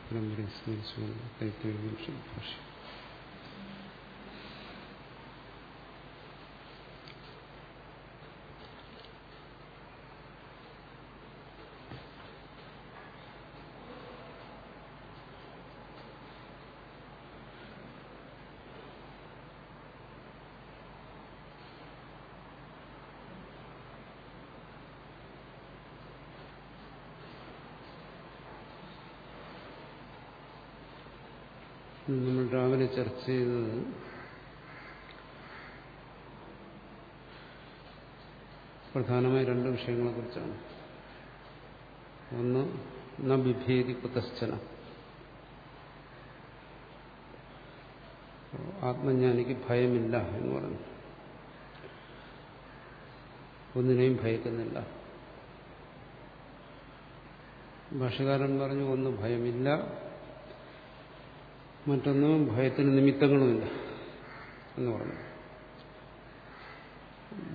പരമ്പരയെ സ്മരിച്ചുകൊണ്ട് കൈത്തൊഴിൽ ഭാഷ നമ്മൾ രാവിലെ ചർച്ച ചെയ്തത് പ്രധാനമായ രണ്ട് വിഷയങ്ങളെക്കുറിച്ചാണ്. ഒന്ന് ന ബിഭേദി കുതശ്ചന. ആത്മജ്ഞാനിക്ക് ഭയമില്ല എന്ന് പറഞ്ഞു. ഒന്നിനെയും ഭയക്കുന്നില്ല. ഭാഷകാരൻ പറഞ്ഞു ഒന്ന് ഭയമില്ല മറ്റൊന്ന് ഭയത്തിന് നിമിത്തങ്ങളുമില്ല എന്ന് പറഞ്ഞു.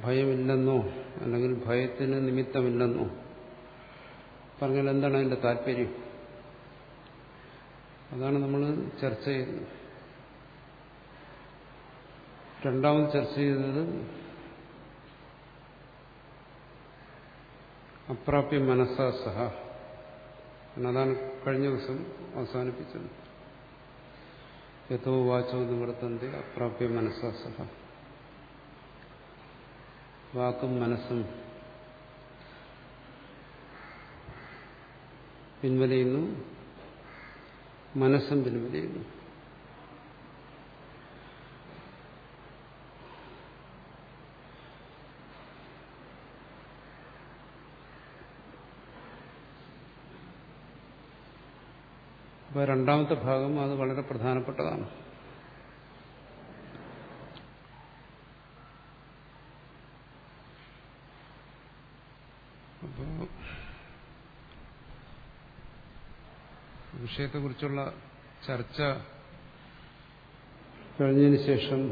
ഭയമില്ലെന്നോ അല്ലെങ്കിൽ ഭയത്തിന് നിമിത്തമില്ലെന്നോ. പറഞ്ഞാൽ എന്താണ് അതിന്റെ താല്പര്യം? അതാണ് നമ്മൾ ചർച്ച ചെയ്യുന്നത്. രണ്ടാമത് ചർച്ച ചെയ്തത് അപ്രാപ്യ മനസ്സാ സഹ. അതാണ് കഴിഞ്ഞ ദിവസം അവസാനിപ്പിച്ചത്. യഥോ വാച്ചോ നിവർത്തന്റെ അപ്രാപ്യ മനസ്സാസഹ വാക്കും മനസ്സും പിൻവലിയുന്നു മനസ്സും പിൻവലിയുന്നു. അപ്പോൾ രണ്ടാമത്തെ ഭാഗം അത് വളരെ പ്രധാനപ്പെട്ടതാണ്. അപ്പോൾ വിഷയത്തെക്കുറിച്ചുള്ള ചർച്ച കഴിഞ്ഞതിന് ശേഷം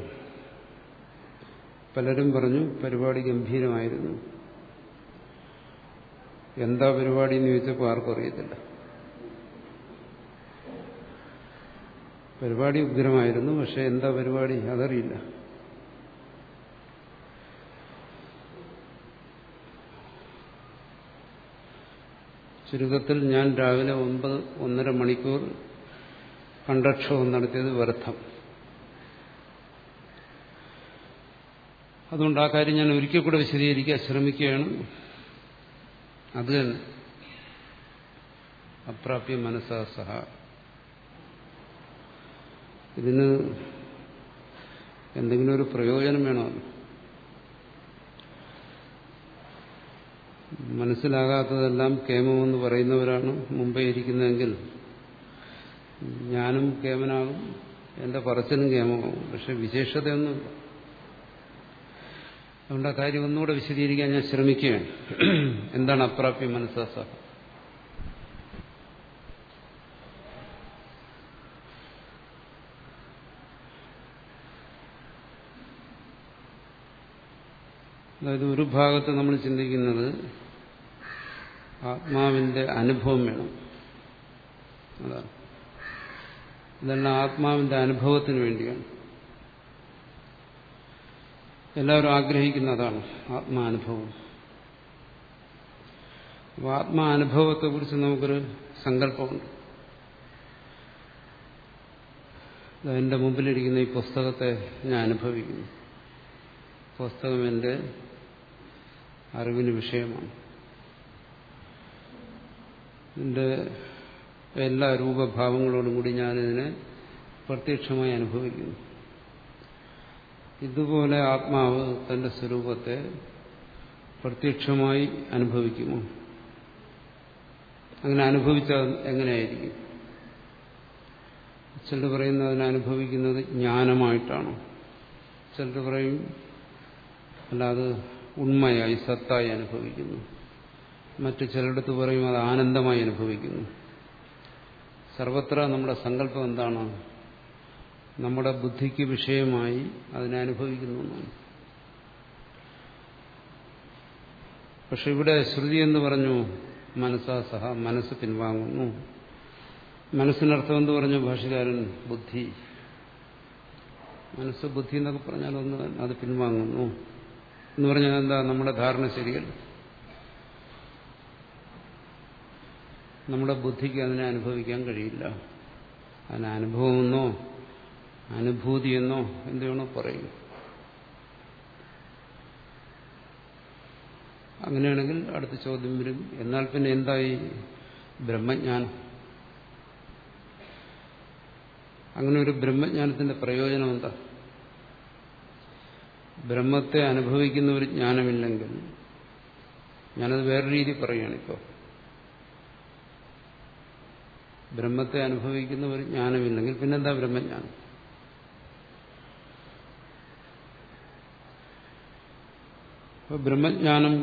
പലരും പറഞ്ഞു പരിപാടി ഗംഭീരമായിരുന്നു. എന്താ പരിപാടി? എന്ന് ചോദിച്ചപ്പോൾ ആർക്കും അറിയത്തില്ല. പരിപാടി ഉഗ്രമായിരുന്നു പക്ഷെ എന്താ പരിപാടി? അതറിയില്ല. ചുരുക്കത്തിൽ ഞാൻ രാവിലെ ഒമ്പത് ഒന്നര മണിക്കൂർ കണ്ടക്ഷോഭം നടത്തിയത് വ്യർത്ഥം. അതുകൊണ്ട് ആ കാര്യം ഞാൻ ഒരിക്കൽ കൂടെ വിശദീകരിക്കാൻ ശ്രമിക്കുകയാണ്. അത് തന്നെ. അപ്രാപ്യ മനസ്സാ സഹ. ഇതിന് എന്തെങ്കിലും ഒരു പ്രയോജനം വേണോ? മനസ്സിലാകാത്തതെല്ലാം കേമമെന്ന് പറയുന്നവരാണ് മുമ്പേ ഇരിക്കുന്നതെങ്കിൽ ഞാനും കേമനാകും എന്റെ പറച്ചിലും കേമമാകും പക്ഷെ വിശേഷതയൊന്നുമില്ല. അതുകൊണ്ട് ആ കാര്യം ഒന്നുകൂടെ വിശദീകരിക്കാൻ ഞാൻ ശ്രമിക്കുകയാണ്. എന്താണ് അപ്രാപ്യ മനസ്സാസ അതായത് ഒരു ഭാഗത്ത് നമ്മൾ ചിന്തിക്കുന്നത് ആത്മാവിന്റെ അനുഭവം വേണം. അതാണ് ഇതെല്ലാം ആത്മാവിന്റെ അനുഭവത്തിന് വേണ്ടിയാണ്. എല്ലാവരും ആഗ്രഹിക്കുന്ന അതാണ് ആത്മാനുഭവം. അപ്പോൾ ആത്മാനുഭവത്തെക്കുറിച്ച് നമുക്കൊരു സങ്കല്പമുണ്ട്. എന്റെ മുമ്പിലിരിക്കുന്ന ഈ പുസ്തകത്തെ ഞാൻ അനുഭവിക്കുന്നു. പുസ്തകം എന്റെ അറിവിന് വിഷയമാണ്. എന്റെ എല്ലാ രൂപഭാവങ്ങളോടും കൂടി ഞാനിതിനെ പ്രത്യക്ഷമായി അനുഭവിക്കുന്നു. ഇതുപോലെ ആത്മാവ് തന്റെ സ്വരൂപത്തെ പ്രത്യക്ഷമായി അനുഭവിക്കുമോ? അങ്ങനെ അനുഭവിച്ചാൽ എങ്ങനെയായിരിക്കും? ചിലർ പറയുന്നത് അതിനെ അനുഭവിക്കുന്നത് ജ്ഞാനമായിട്ടാണ്. ചിലർ പറയും അല്ലാതെ ഉണ്മയായി സത്തായി അനുഭവിക്കുന്നു. മറ്റു ചിലയിടത്ത് പറയും അത് ആനന്ദമായി അനുഭവിക്കുന്നു. സർവത്ര നമ്മുടെ സങ്കല്പം എന്താണ്? നമ്മുടെ ബുദ്ധിക്ക് വിഷയമായി അതിനെ അനുഭവിക്കുന്നു പക്ഷെ ഇവിടെ ശ്രുതി എന്ന് പറഞ്ഞു മനസ്സാ സഹ മനസ്സ് പിൻവാങ്ങുന്നു. മനസ്സിനർത്ഥം എന്ന് പറഞ്ഞു ഭാഷകാരൻ ബുദ്ധി. മനസ്സ് ബുദ്ധി എന്നൊക്കെ പറഞ്ഞാൽ ഒന്ന് അത് പിൻവാങ്ങുന്നു. എന്ന് പറഞ്ഞാൽ എന്താ നമ്മുടെ ധാരണ ശരിയല്ല. നമ്മുടെ ബുദ്ധിക്ക് അതിനെ അനുഭവിക്കാൻ കഴിയില്ല. അതിന് അനുഭവമെന്നോ അനുഭൂതിയെന്നോ എന്തുവേണോ പറയും. അങ്ങനെയാണെങ്കിൽ അടുത്ത ചോദ്യം വരും. എന്നാൽ പിന്നെ എന്തായി ബ്രഹ്മജ്ഞാനം? അങ്ങനെ ഒരു ബ്രഹ്മജ്ഞാനത്തിന്റെ പ്രയോജനം എന്താ? ബ്രഹ്മത്തെ അനുഭവിക്കുന്ന ഒരു ജ്ഞാനമില്ലെങ്കിൽ ഞാനത് വേറെ രീതി പറയുകയാണിപ്പോൾ ബ്രഹ്മത്തെ അനുഭവിക്കുന്ന ഒരു ജ്ഞാനമില്ലെങ്കിൽ പിന്നെന്താ ബ്രഹ്മജ്ഞാനം? അപ്പൊ ബ്രഹ്മജ്ഞാനം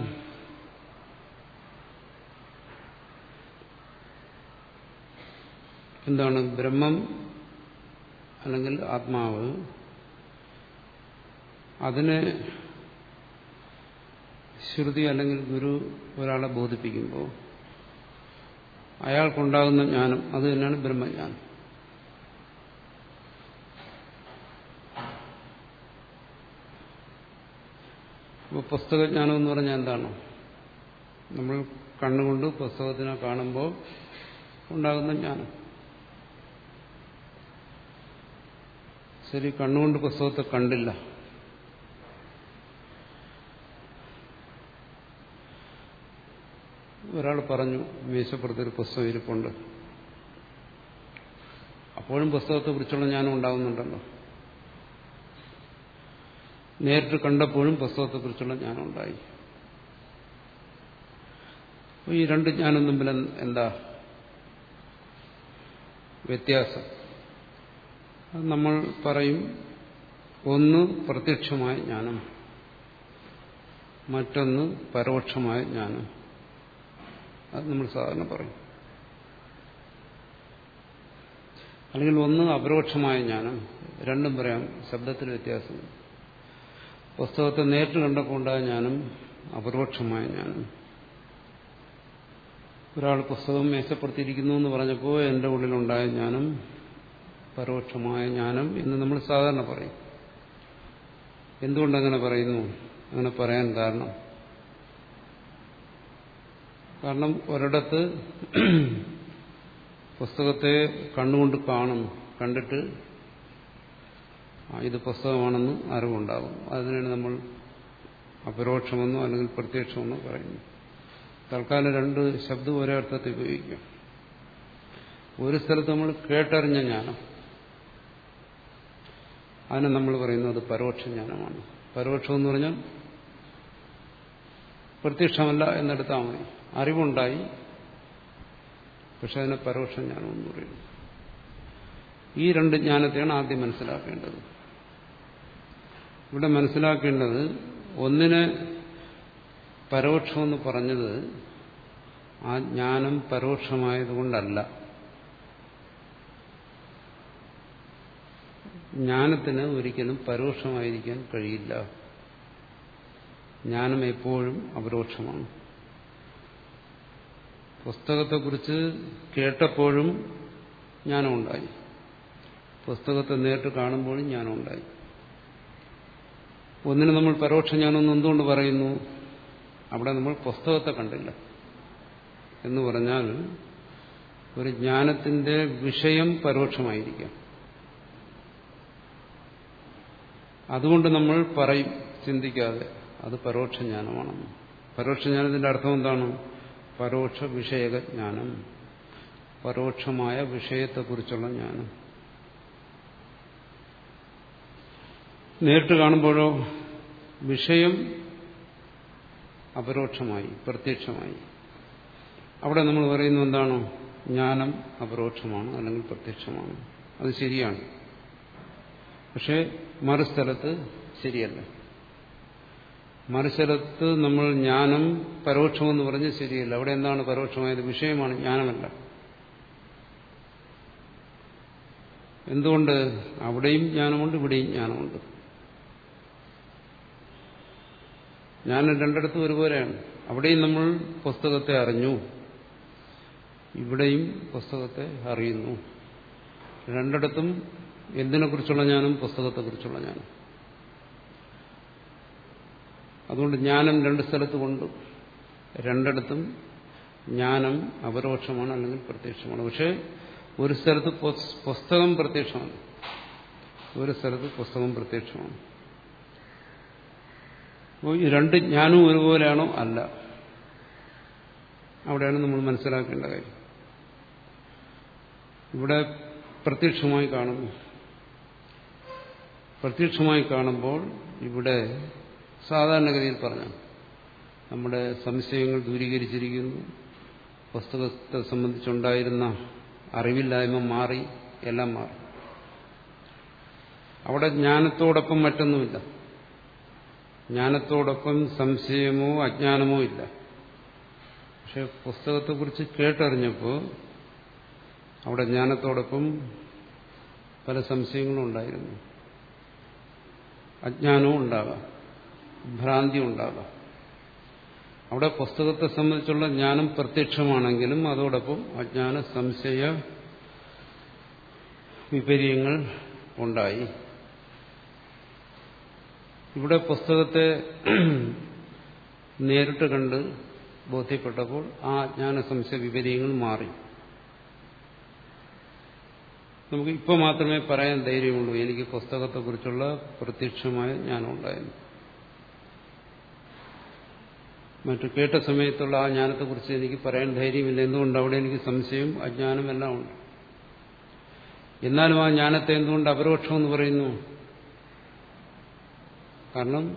എന്താണ്? ബ്രഹ്മം അല്ലെങ്കിൽ ആത്മാവ് അതിനെ ശ്രുതി അല്ലെങ്കിൽ ഗുരു ഒരാളെ ബോധിപ്പിക്കുമ്പോൾ അയാൾക്കുണ്ടാകുന്ന ജ്ഞാനം അത് തന്നെയാണ് ബ്രഹ്മജ്ഞാനം. അപ്പോൾ പുസ്തകജ്ഞാനം എന്ന് പറഞ്ഞാൽ എന്താണ്? നമ്മൾ കണ്ണുകൊണ്ട് പുസ്തകത്തിനെ കാണുമ്പോൾ ഉണ്ടാകുന്ന ജ്ഞാനം. ശരി കണ്ണുകൊണ്ട് പുസ്തകത്തെ കണ്ടില്ല. ഒരാൾ പറഞ്ഞു മേശപ്പുറത്തൊരു പുസ്തകം ഇരിപ്പുണ്ട്. അപ്പോഴും പുസ്തകത്തെ കുറിച്ചുള്ള ജ്ഞാനം ഉണ്ടാകുന്നുണ്ടല്ലോ. നേരിട്ട് കണ്ടപ്പോഴും പുസ്തകത്തെക്കുറിച്ചുള്ള ജ്ഞാനം ഉണ്ടായി. ഈ രണ്ട് ജ്ഞാനം തമ്മിൽ എന്താ വ്യത്യാസം? നമ്മൾ പറയും ഒന്ന് പ്രത്യക്ഷമായ ജ്ഞാനം മറ്റൊന്ന് പരോക്ഷമായ ജ്ഞാനം. അത് നമ്മൾ സാധാരണ പറയും. അല്ലെങ്കിൽ ഒന്ന് അപരോക്ഷമായ ജ്ഞാനം രണ്ടും പറയാം ശബ്ദത്തിന് വ്യത്യാസം. പുസ്തകത്തെ നേരിട്ട് കണ്ടപ്പോൾ ഉണ്ടായ ജ്ഞാനം അപരോക്ഷമായ ജ്ഞാനം. ഒരാൾ പുസ്തകം മേശപ്പെടുത്തിയിരിക്കുന്നു എന്ന് പറഞ്ഞപ്പോൾ എന്റെ ഉള്ളിലുണ്ടായ ജ്ഞാനം പരോക്ഷമായ ജ്ഞാനം എന്ന് നമ്മൾ സാധാരണ പറയും. എന്തുകൊണ്ടങ്ങനെ പറയുന്നു? അങ്ങനെ പറയാൻ കാരണം കാരണം ഒരിടത്ത് പുസ്തകത്തെ കണ്ണുകൊണ്ട് കാണും കണ്ടിട്ട് ഇത് പുസ്തകമാണെന്ന് അറിവുണ്ടാകും. അതിനാണ് നമ്മൾ അപരോക്ഷമെന്നോ അല്ലെങ്കിൽ പ്രത്യക്ഷമെന്നോ പറയുന്നു തൽക്കാലം രണ്ട് ശബ്ദം ഒരേ അർത്ഥത്തിൽ ഉപയോഗിക്കും. ഒരു സ്ഥലത്ത് നമ്മൾ കേട്ടറിഞ്ഞ ജ്ഞാനം. അതിനെ നമ്മൾ പറയുന്നത് പരോക്ഷ ജ്ഞാനമാണ്. പരോക്ഷം എന്ന് പറഞ്ഞാൽ പ്രത്യക്ഷമല്ല എന്നെടുത്താൽ മതി. അറിവുണ്ടായി. പക്ഷെ അതിനെ പരോക്ഷം ജ്ഞാനം എന്ന് പറയുന്നു ഈ രണ്ട് ജ്ഞാനത്തെയാണ് ആദ്യം മനസ്സിലാക്കേണ്ടത്. ഇവിടെ മനസ്സിലാക്കേണ്ടത് ഒന്നിനെ പരോക്ഷമെന്ന് പറഞ്ഞത് ആ ജ്ഞാനം പരോക്ഷമായതുകൊണ്ടല്ല. ജ്ഞാനത്തിന് ഒരിക്കലും പരോക്ഷമായിരിക്കാൻ കഴിയില്ല. ജ്ഞാനം എപ്പോഴും അപരോക്ഷമാണ്. പുസ്തകത്തെക്കുറിച്ച് കേട്ടപ്പോഴും ജ്ഞാനമുണ്ടായി. പുസ്തകത്തെ നേരിട്ട് കാണുമ്പോഴും ജ്ഞാനമുണ്ടായി. ഒന്നിന് നമ്മൾ പരോക്ഷ ജ്ഞാനം എന്തുകൊണ്ട് പറയുന്നു? അവിടെ നമ്മൾ പുസ്തകത്തെ കണ്ടില്ല. എന്ന് പറഞ്ഞാൽ ഒരു ജ്ഞാനത്തിന്റെ വിഷയം പരോക്ഷമായിരിക്കാം. അതുകൊണ്ട് നമ്മൾ പറയും ചിന്തിക്കാതെ. അത് പരോക്ഷ പരോക്ഷജ്ഞാനത്തിന്റെ പരോക്ഷ ജ്ഞാനത്തിന്റെ അർത്ഥം എന്താണ്? പരോക്ഷ വിഷയക ജ്ഞാനം പരോക്ഷമായ വിഷയത്തെക്കുറിച്ചുള്ള ജ്ഞാനം. നേരിട്ട് കാണുമ്പോഴോ വിഷയം അപരോക്ഷമായി പ്രത്യക്ഷമായി. അവിടെ നമ്മൾ പറയുന്നത് എന്താണ്? ജ്ഞാനം അപരോക്ഷമാണ് അല്ലെങ്കിൽ പ്രത്യക്ഷമാണ്. അത് ശരിയാണ്. പക്ഷേ മറുസ്ഥലത്ത് ശരിയല്ല. മറുസ്ഥലത്ത് നമ്മൾ ജ്ഞാനം പരോക്ഷമെന്ന് പറഞ്ഞ് ശരിയല്ല. അവിടെ എന്താണ് പരോക്ഷമായത്? വിഷയമാണ് ജ്ഞാനമല്ല. എന്തുകൊണ്ട്? അവിടെയും ജ്ഞാനമുണ്ട് ഇവിടെയും ജ്ഞാനമുണ്ട്. ജ്ഞാനം രണ്ടിടത്തും ഒരുപോലെയാണ്. അവിടെയും നമ്മൾ പുസ്തകത്തെ അറിഞ്ഞു. ഇവിടെയും പുസ്തകത്തെ അറിയുന്നു. രണ്ടിടത്തും എന്തിനെക്കുറിച്ചുള്ള ജ്ഞാനം? പുസ്തകത്തെക്കുറിച്ചുള്ള ജ്ഞാനം. അതുകൊണ്ട് ജ്ഞാനം രണ്ട് സ്ഥലത്ത് കൊണ്ട് രണ്ടിടത്തും ജ്ഞാനം അപരോക്ഷമാണ് അല്ലെങ്കിൽ പ്രത്യക്ഷമാണ്. പക്ഷെ ഒരു സ്ഥലത്ത് പുസ്തകം പ്രത്യക്ഷമാണ്. ഒരു സ്ഥലത്ത് പുസ്തകം പ്രത്യക്ഷമാണ്. അപ്പോൾ ഈ രണ്ട് ജ്ഞാനവും ഒരുപോലെയാണോ? അല്ല. അവിടെയാണ് നമ്മൾ മനസ്സിലാക്കേണ്ട കാര്യം. ഇവിടെ പ്രത്യക്ഷമായി കാണുന്നു. പ്രത്യക്ഷമായി കാണുമ്പോൾ ഇവിടെ സാധാരണഗതിയിൽ പറഞ്ഞു നമ്മുടെ സംശയങ്ങൾ ദൂരീകരിച്ചിരിക്കുന്നു. പുസ്തകത്തെ സംബന്ധിച്ചുണ്ടായിരുന്ന അറിവില്ലായ്മ മാറി എല്ലാം മാറി. അവിടെ ജ്ഞാനത്തോടൊപ്പം മറ്റൊന്നുമില്ല. ജ്ഞാനത്തോടൊപ്പം സംശയമോ അജ്ഞാനമോ ഇല്ല. പക്ഷെ പുസ്തകത്തെക്കുറിച്ച് കേട്ടറിഞ്ഞപ്പോൾ അവിടെ ജ്ഞാനത്തോടൊപ്പം പല സംശയങ്ങളും ഉണ്ടായിരുന്നു. അജ്ഞാനവും ഉണ്ടാകാം. ഭ്രാന്തി ഉണ്ടാകാം. അവിടെ പുസ്തകത്തെ സംബന്ധിച്ചുള്ള ജ്ഞാനം പ്രത്യക്ഷമാണെങ്കിലും അതോടൊപ്പം അജ്ഞാന സംശയ വിപര്യങ്ങൾ ഉണ്ടായി. ഇവിടെ പുസ്തകത്തെ നേരിട്ട് കണ്ട് ബോധ്യപ്പെട്ടപ്പോൾ ആ അജ്ഞാന സംശയ വിപര്യങ്ങൾ മാറി. നമുക്ക് ഇപ്പോൾ മാത്രമേ പറയാൻ ധൈര്യമുള്ളൂ. എനിക്ക് പുസ്തകത്തെക്കുറിച്ചുള്ള പ്രത്യക്ഷമായ ജ്ഞാനം ഉണ്ടായിരുന്നു. മറ്റു കേട്ട സമയത്തുള്ള ആ ജ്ഞാനത്തെക്കുറിച്ച് എനിക്ക് പറയാൻ ധൈര്യമില്ല. എന്തുകൊണ്ട്? അവിടെ എനിക്ക് സംശയം അജ്ഞാനം എല്ലാം ഉണ്ട്. എന്നാലും ആ ജ്ഞാനത്തെ എന്തുകൊണ്ട് അപരോക്ഷം എന്ന് പറയുന്നു? കാരണം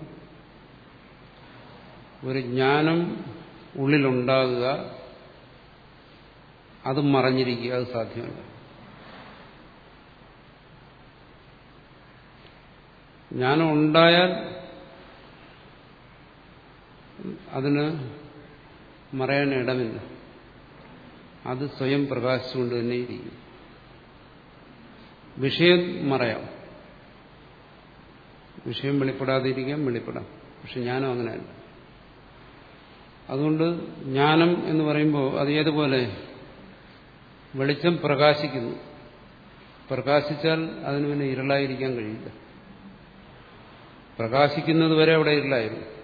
ഒരു ജ്ഞാനം ഉള്ളിലുണ്ടാകുക അത് മറഞ്ഞിരിക്കുക അത് സാധ്യമല്ല. ജ്ഞാനം ഉണ്ടായാൽ അതിന് മറയാൻ ഇടമില്ല. അത് സ്വയം പ്രകാശിച്ചുകൊണ്ട് തന്നെ ഇരിക്കും. വിഷയം മറയാം. വിഷയം വെളിപ്പെടാതിരിക്കാം വെളിപ്പെടാം. പക്ഷെ ജ്ഞാനം അങ്ങനെയല്ല. അതുകൊണ്ട് ജ്ഞാനം എന്ന് പറയുമ്പോൾ അത് ഏതുപോലെ? വെളിച്ചം പ്രകാശിക്കുന്നു. പ്രകാശിച്ചാൽ അതിന് പിന്നെ ഇരുളായിരിക്കാൻ കഴിയില്ല. പ്രകാശിക്കുന്നത് വരെ അവിടെ ഇരുളായിരുന്നു.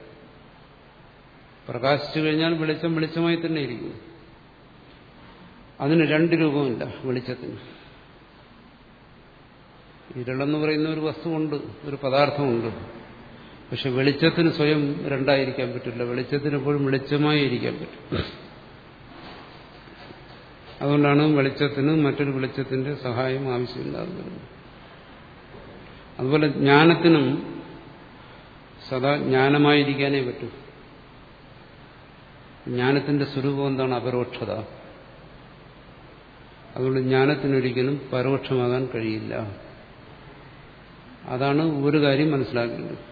പ്രകാശിച്ചു കഴിഞ്ഞാൽ വെളിച്ചം വെളിച്ചമായി തന്നെ ഇരിക്കും. അതിന് രണ്ട് രൂപമില്ല വെളിച്ചത്തിന്. ഇരുളെന്ന് പറയുന്ന ഒരു വസ്തുവുണ്ട് ഒരു പദാർത്ഥമുണ്ട്. പക്ഷെ വെളിച്ചത്തിന് സ്വയം രണ്ടായിരിക്കാൻ പറ്റില്ല. വെളിച്ചത്തിന് എപ്പോഴും വെളിച്ചമായി ഇരിക്കാൻ പറ്റും. അതുകൊണ്ടാണ് വെളിച്ചത്തിന് മറ്റൊരു വെളിച്ചത്തിന്റെ സഹായം ആവശ്യമില്ലാതെ വരുന്നത് അതുപോലെ ജ്ഞാനത്തിനും സദാ ജ്ഞാനമായിരിക്കാനേ പറ്റൂ. ജ്ഞാനത്തിന്റെ സ്വരൂപം എന്താണ്? അപരോക്ഷത. അതുകൊണ്ട് ജ്ഞാനത്തിനൊരിക്കലും പരോക്ഷമാകാൻ കഴിയില്ല. അതാണ് ഒരു കാര്യം മനസ്സിലാക്കേണ്ടത്.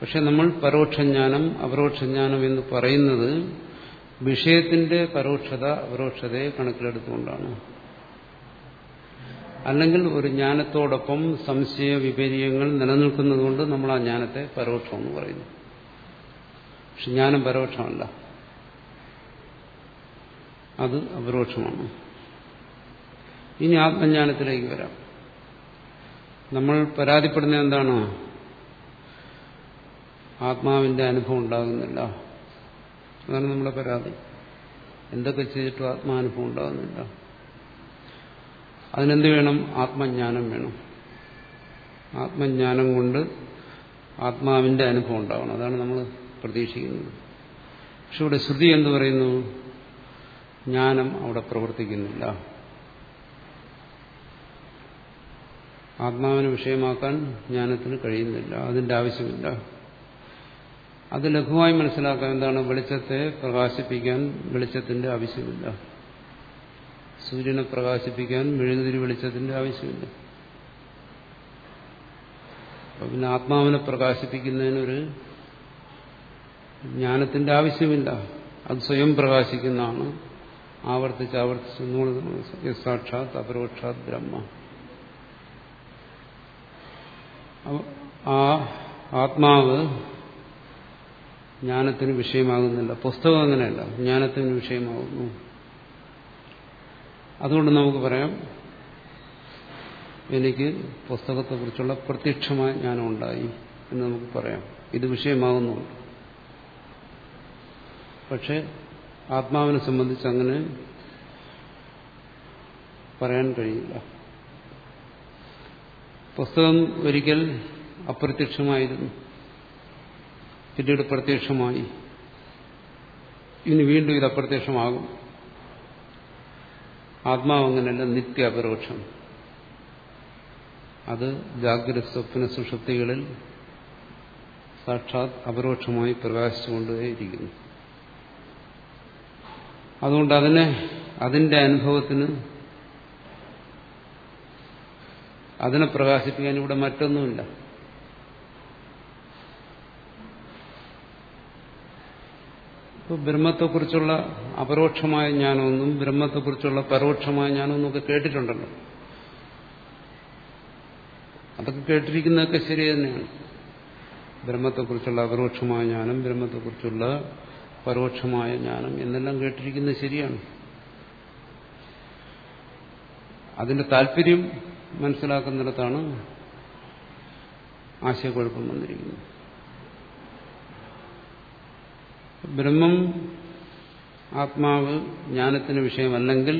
പക്ഷെ നമ്മൾ പരോക്ഷജ്ഞാനം അപരോക്ഷജ്ഞാനം എന്ന് പറയുന്നത് വിഷയത്തിന്റെ പരോക്ഷത അപരോക്ഷതയെ കണക്കിലെടുത്തുകൊണ്ടാണ്. അല്ലെങ്കിൽ ഒരു ജ്ഞാനത്തോടൊപ്പം സംശയ വിപര്യങ്ങൾ നിലനിൽക്കുന്നതുകൊണ്ട് നമ്മൾ ആ ജ്ഞാനത്തെ പരോക്ഷമെന്ന് പറയുന്നു. പക്ഷെ ജ്ഞാനം പരോക്ഷമല്ല. അത് അപരോക്ഷമാണ്. ഇനി ആത്മജ്ഞാനത്തിലേക്ക് വരാം. നമ്മൾ പരാതിപ്പെടുന്ന എന്താണ്? ആത്മാവിന്റെ അനുഭവം ഉണ്ടാകുന്നില്ല. അതാണ് നമ്മുടെ പരാതി. എന്തൊക്കെ ചെയ്തിട്ടും ആത്മാനുഭവം ഉണ്ടാകുന്നില്ല. അതിനെന്ത് വേണം? ആത്മജ്ഞാനം വേണം. ആത്മജ്ഞാനം കൊണ്ട് ആത്മാവിന്റെ അനുഭവം ഉണ്ടാവണം. അതാണ് നമ്മൾ പ്രതീക്ഷിക്കുന്നത് പക്ഷെ ഇവിടെ ശ്രുതി എന്ത് പറയുന്നു? ജ്ഞാനം അവിടെ പ്രവർത്തിക്കുന്നില്ല. ആത്മാവിനെ വിഷയമാക്കാൻ ജ്ഞാനത്തിന് കഴിയുന്നില്ല. അതിന്റെ ആവശ്യമില്ല. അത് ലഘുവായി മനസ്സിലാക്കാൻ എന്താണ്? വെളിച്ചത്തെ പ്രകാശിപ്പിക്കാൻ വെളിച്ചത്തിന്റെ ആവശ്യമില്ല. സൂര്യനെ പ്രകാശിപ്പിക്കാൻ മെഴുകുതിരി വെളിച്ചത്തിന്റെ ആവശ്യമില്ല. അപ്പൊ പിന്നെ ആത്മാവിനെ പ്രകാശിപ്പിക്കുന്നതിനൊരു ജ്ഞാനത്തിന്റെ ആവശ്യമില്ല. അത് സ്വയം പ്രകാശിക്കുന്നതാണ്. ആവർത്തിച്ച് ആവർത്തിച്ച് സാക്ഷാത് അപരോക്ഷാത് ബ്രഹ്മ. ആ ആത്മാവ് ജ്ഞാനത്തിന് വിഷയമാകുന്നില്ല. പുസ്തകം അങ്ങനെയല്ല. ജ്ഞാനത്തിന് വിഷയമാകുന്നു. അതുകൊണ്ട് നമുക്ക് പറയാം എനിക്ക് പുസ്തകത്തെക്കുറിച്ചുള്ള പ്രത്യക്ഷമായ ജ്ഞാനം ഉണ്ടായി എന്ന് നമുക്ക് പറയാം. ഇത് വിഷയമാകുന്നുണ്ട്. പക്ഷെ ആത്മാവിനെ സംബന്ധിച്ച് അങ്ങനെ പറയാൻ കഴിയില്ല. പുസ്തകം ഒരിക്കൽ അപ്രത്യക്ഷമായിരുന്നു. പിന്നീട് പ്രത്യക്ഷമായി. ഇനി വീണ്ടും ഇത് അപ്രത്യക്ഷമാകും. ആത്മാവ് അങ്ങനെയല്ല നിത്യ അപരോക്ഷം അത് ജാഗ്രത സ്വപ്ന സുഷുപ്തികളിൽ സാക്ഷാത് അപരോക്ഷമായി പ്രകാശിച്ചുകൊണ്ടേയിരിക്കുന്നു. അതുകൊണ്ട് അതിനെ അതിന്റെ അനുഭവത്തിന് അതിനെ പ്രകാശിപ്പിക്കാൻ ഇവിടെ മറ്റൊന്നുമില്ല. ഇപ്പോൾ ബ്രഹ്മത്തെക്കുറിച്ചുള്ള അപരോക്ഷമായ ജ്ഞാനമൊന്നും ബ്രഹ്മത്തെക്കുറിച്ചുള്ള പരോക്ഷമായ ജ്ഞാനമൊന്നും ഒക്കെ കേട്ടിട്ടുണ്ടല്ലോ. അതൊക്കെ കേട്ടിരിക്കുന്നതൊക്കെ ശരി തന്നെയാണ് ബ്രഹ്മത്തെക്കുറിച്ചുള്ള അപരോക്ഷമായ ജ്ഞാനം ബ്രഹ്മത്തെക്കുറിച്ചുള്ള പരോക്ഷമായ ജ്ഞാനം എന്നെല്ലാം കേട്ടിരിക്കുന്നത് ശരിയാണ്. അതിന്റെ താല്പര്യം മനസ്സിലാക്കുന്നിടത്താണ് ആശയക്കുഴപ്പം വന്നിരിക്കുന്നത്. ബ്രഹ്മം ആത്മാവ് ജ്ഞാനത്തിന് വിഷയമല്ലെങ്കിൽ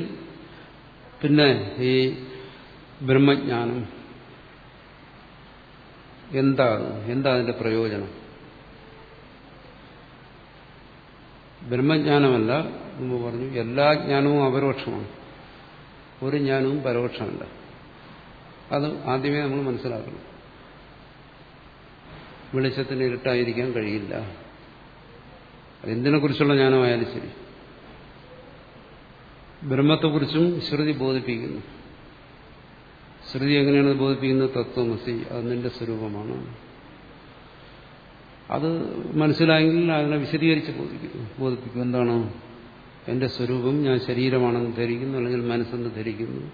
പിന്നെ ഈ ബ്രഹ്മജ്ഞാനം എന്താ എന്താ അതിന്റെ പ്രയോജനം? ബ്രഹ്മജ്ഞാനമല്ല എന്ന് പറഞ്ഞു. എല്ലാ ജ്ഞാനവും അപരോക്ഷമാണ്. ഒരു ജ്ഞാനവും പരോക്ഷമല്ല. അത് ആദ്യമേ നമ്മൾ മനസ്സിലാക്കണം. വെളിച്ചത്തിന് ഇരുട്ടായിരിക്കാൻ കഴിയില്ല. അതെന്തിനെക്കുറിച്ചുള്ള ജ്ഞാനമായാലും ശരി. ബ്രഹ്മത്തെക്കുറിച്ചും ശ്രുതി ബോധിപ്പിക്കുന്നു. ശ്രുതി എങ്ങനെയാണ് ബോധിപ്പിക്കുന്നത്? തത്വമസി. അത് നിന്റെ സ്വരൂപമാണ്. അത് മനസ്സിലായെങ്കിൽ അതിനെ വിശദീകരിച്ച് ബോധിപ്പിക്കും. ബോധിപ്പിക്കും. എന്താണ്? എന്റെ സ്വരൂപം ഞാൻ ശരീരമാണെന്ന് ധരിക്കുന്നു അല്ലെങ്കിൽ മനസ്സെന്ന് ധരിക്കുന്നു.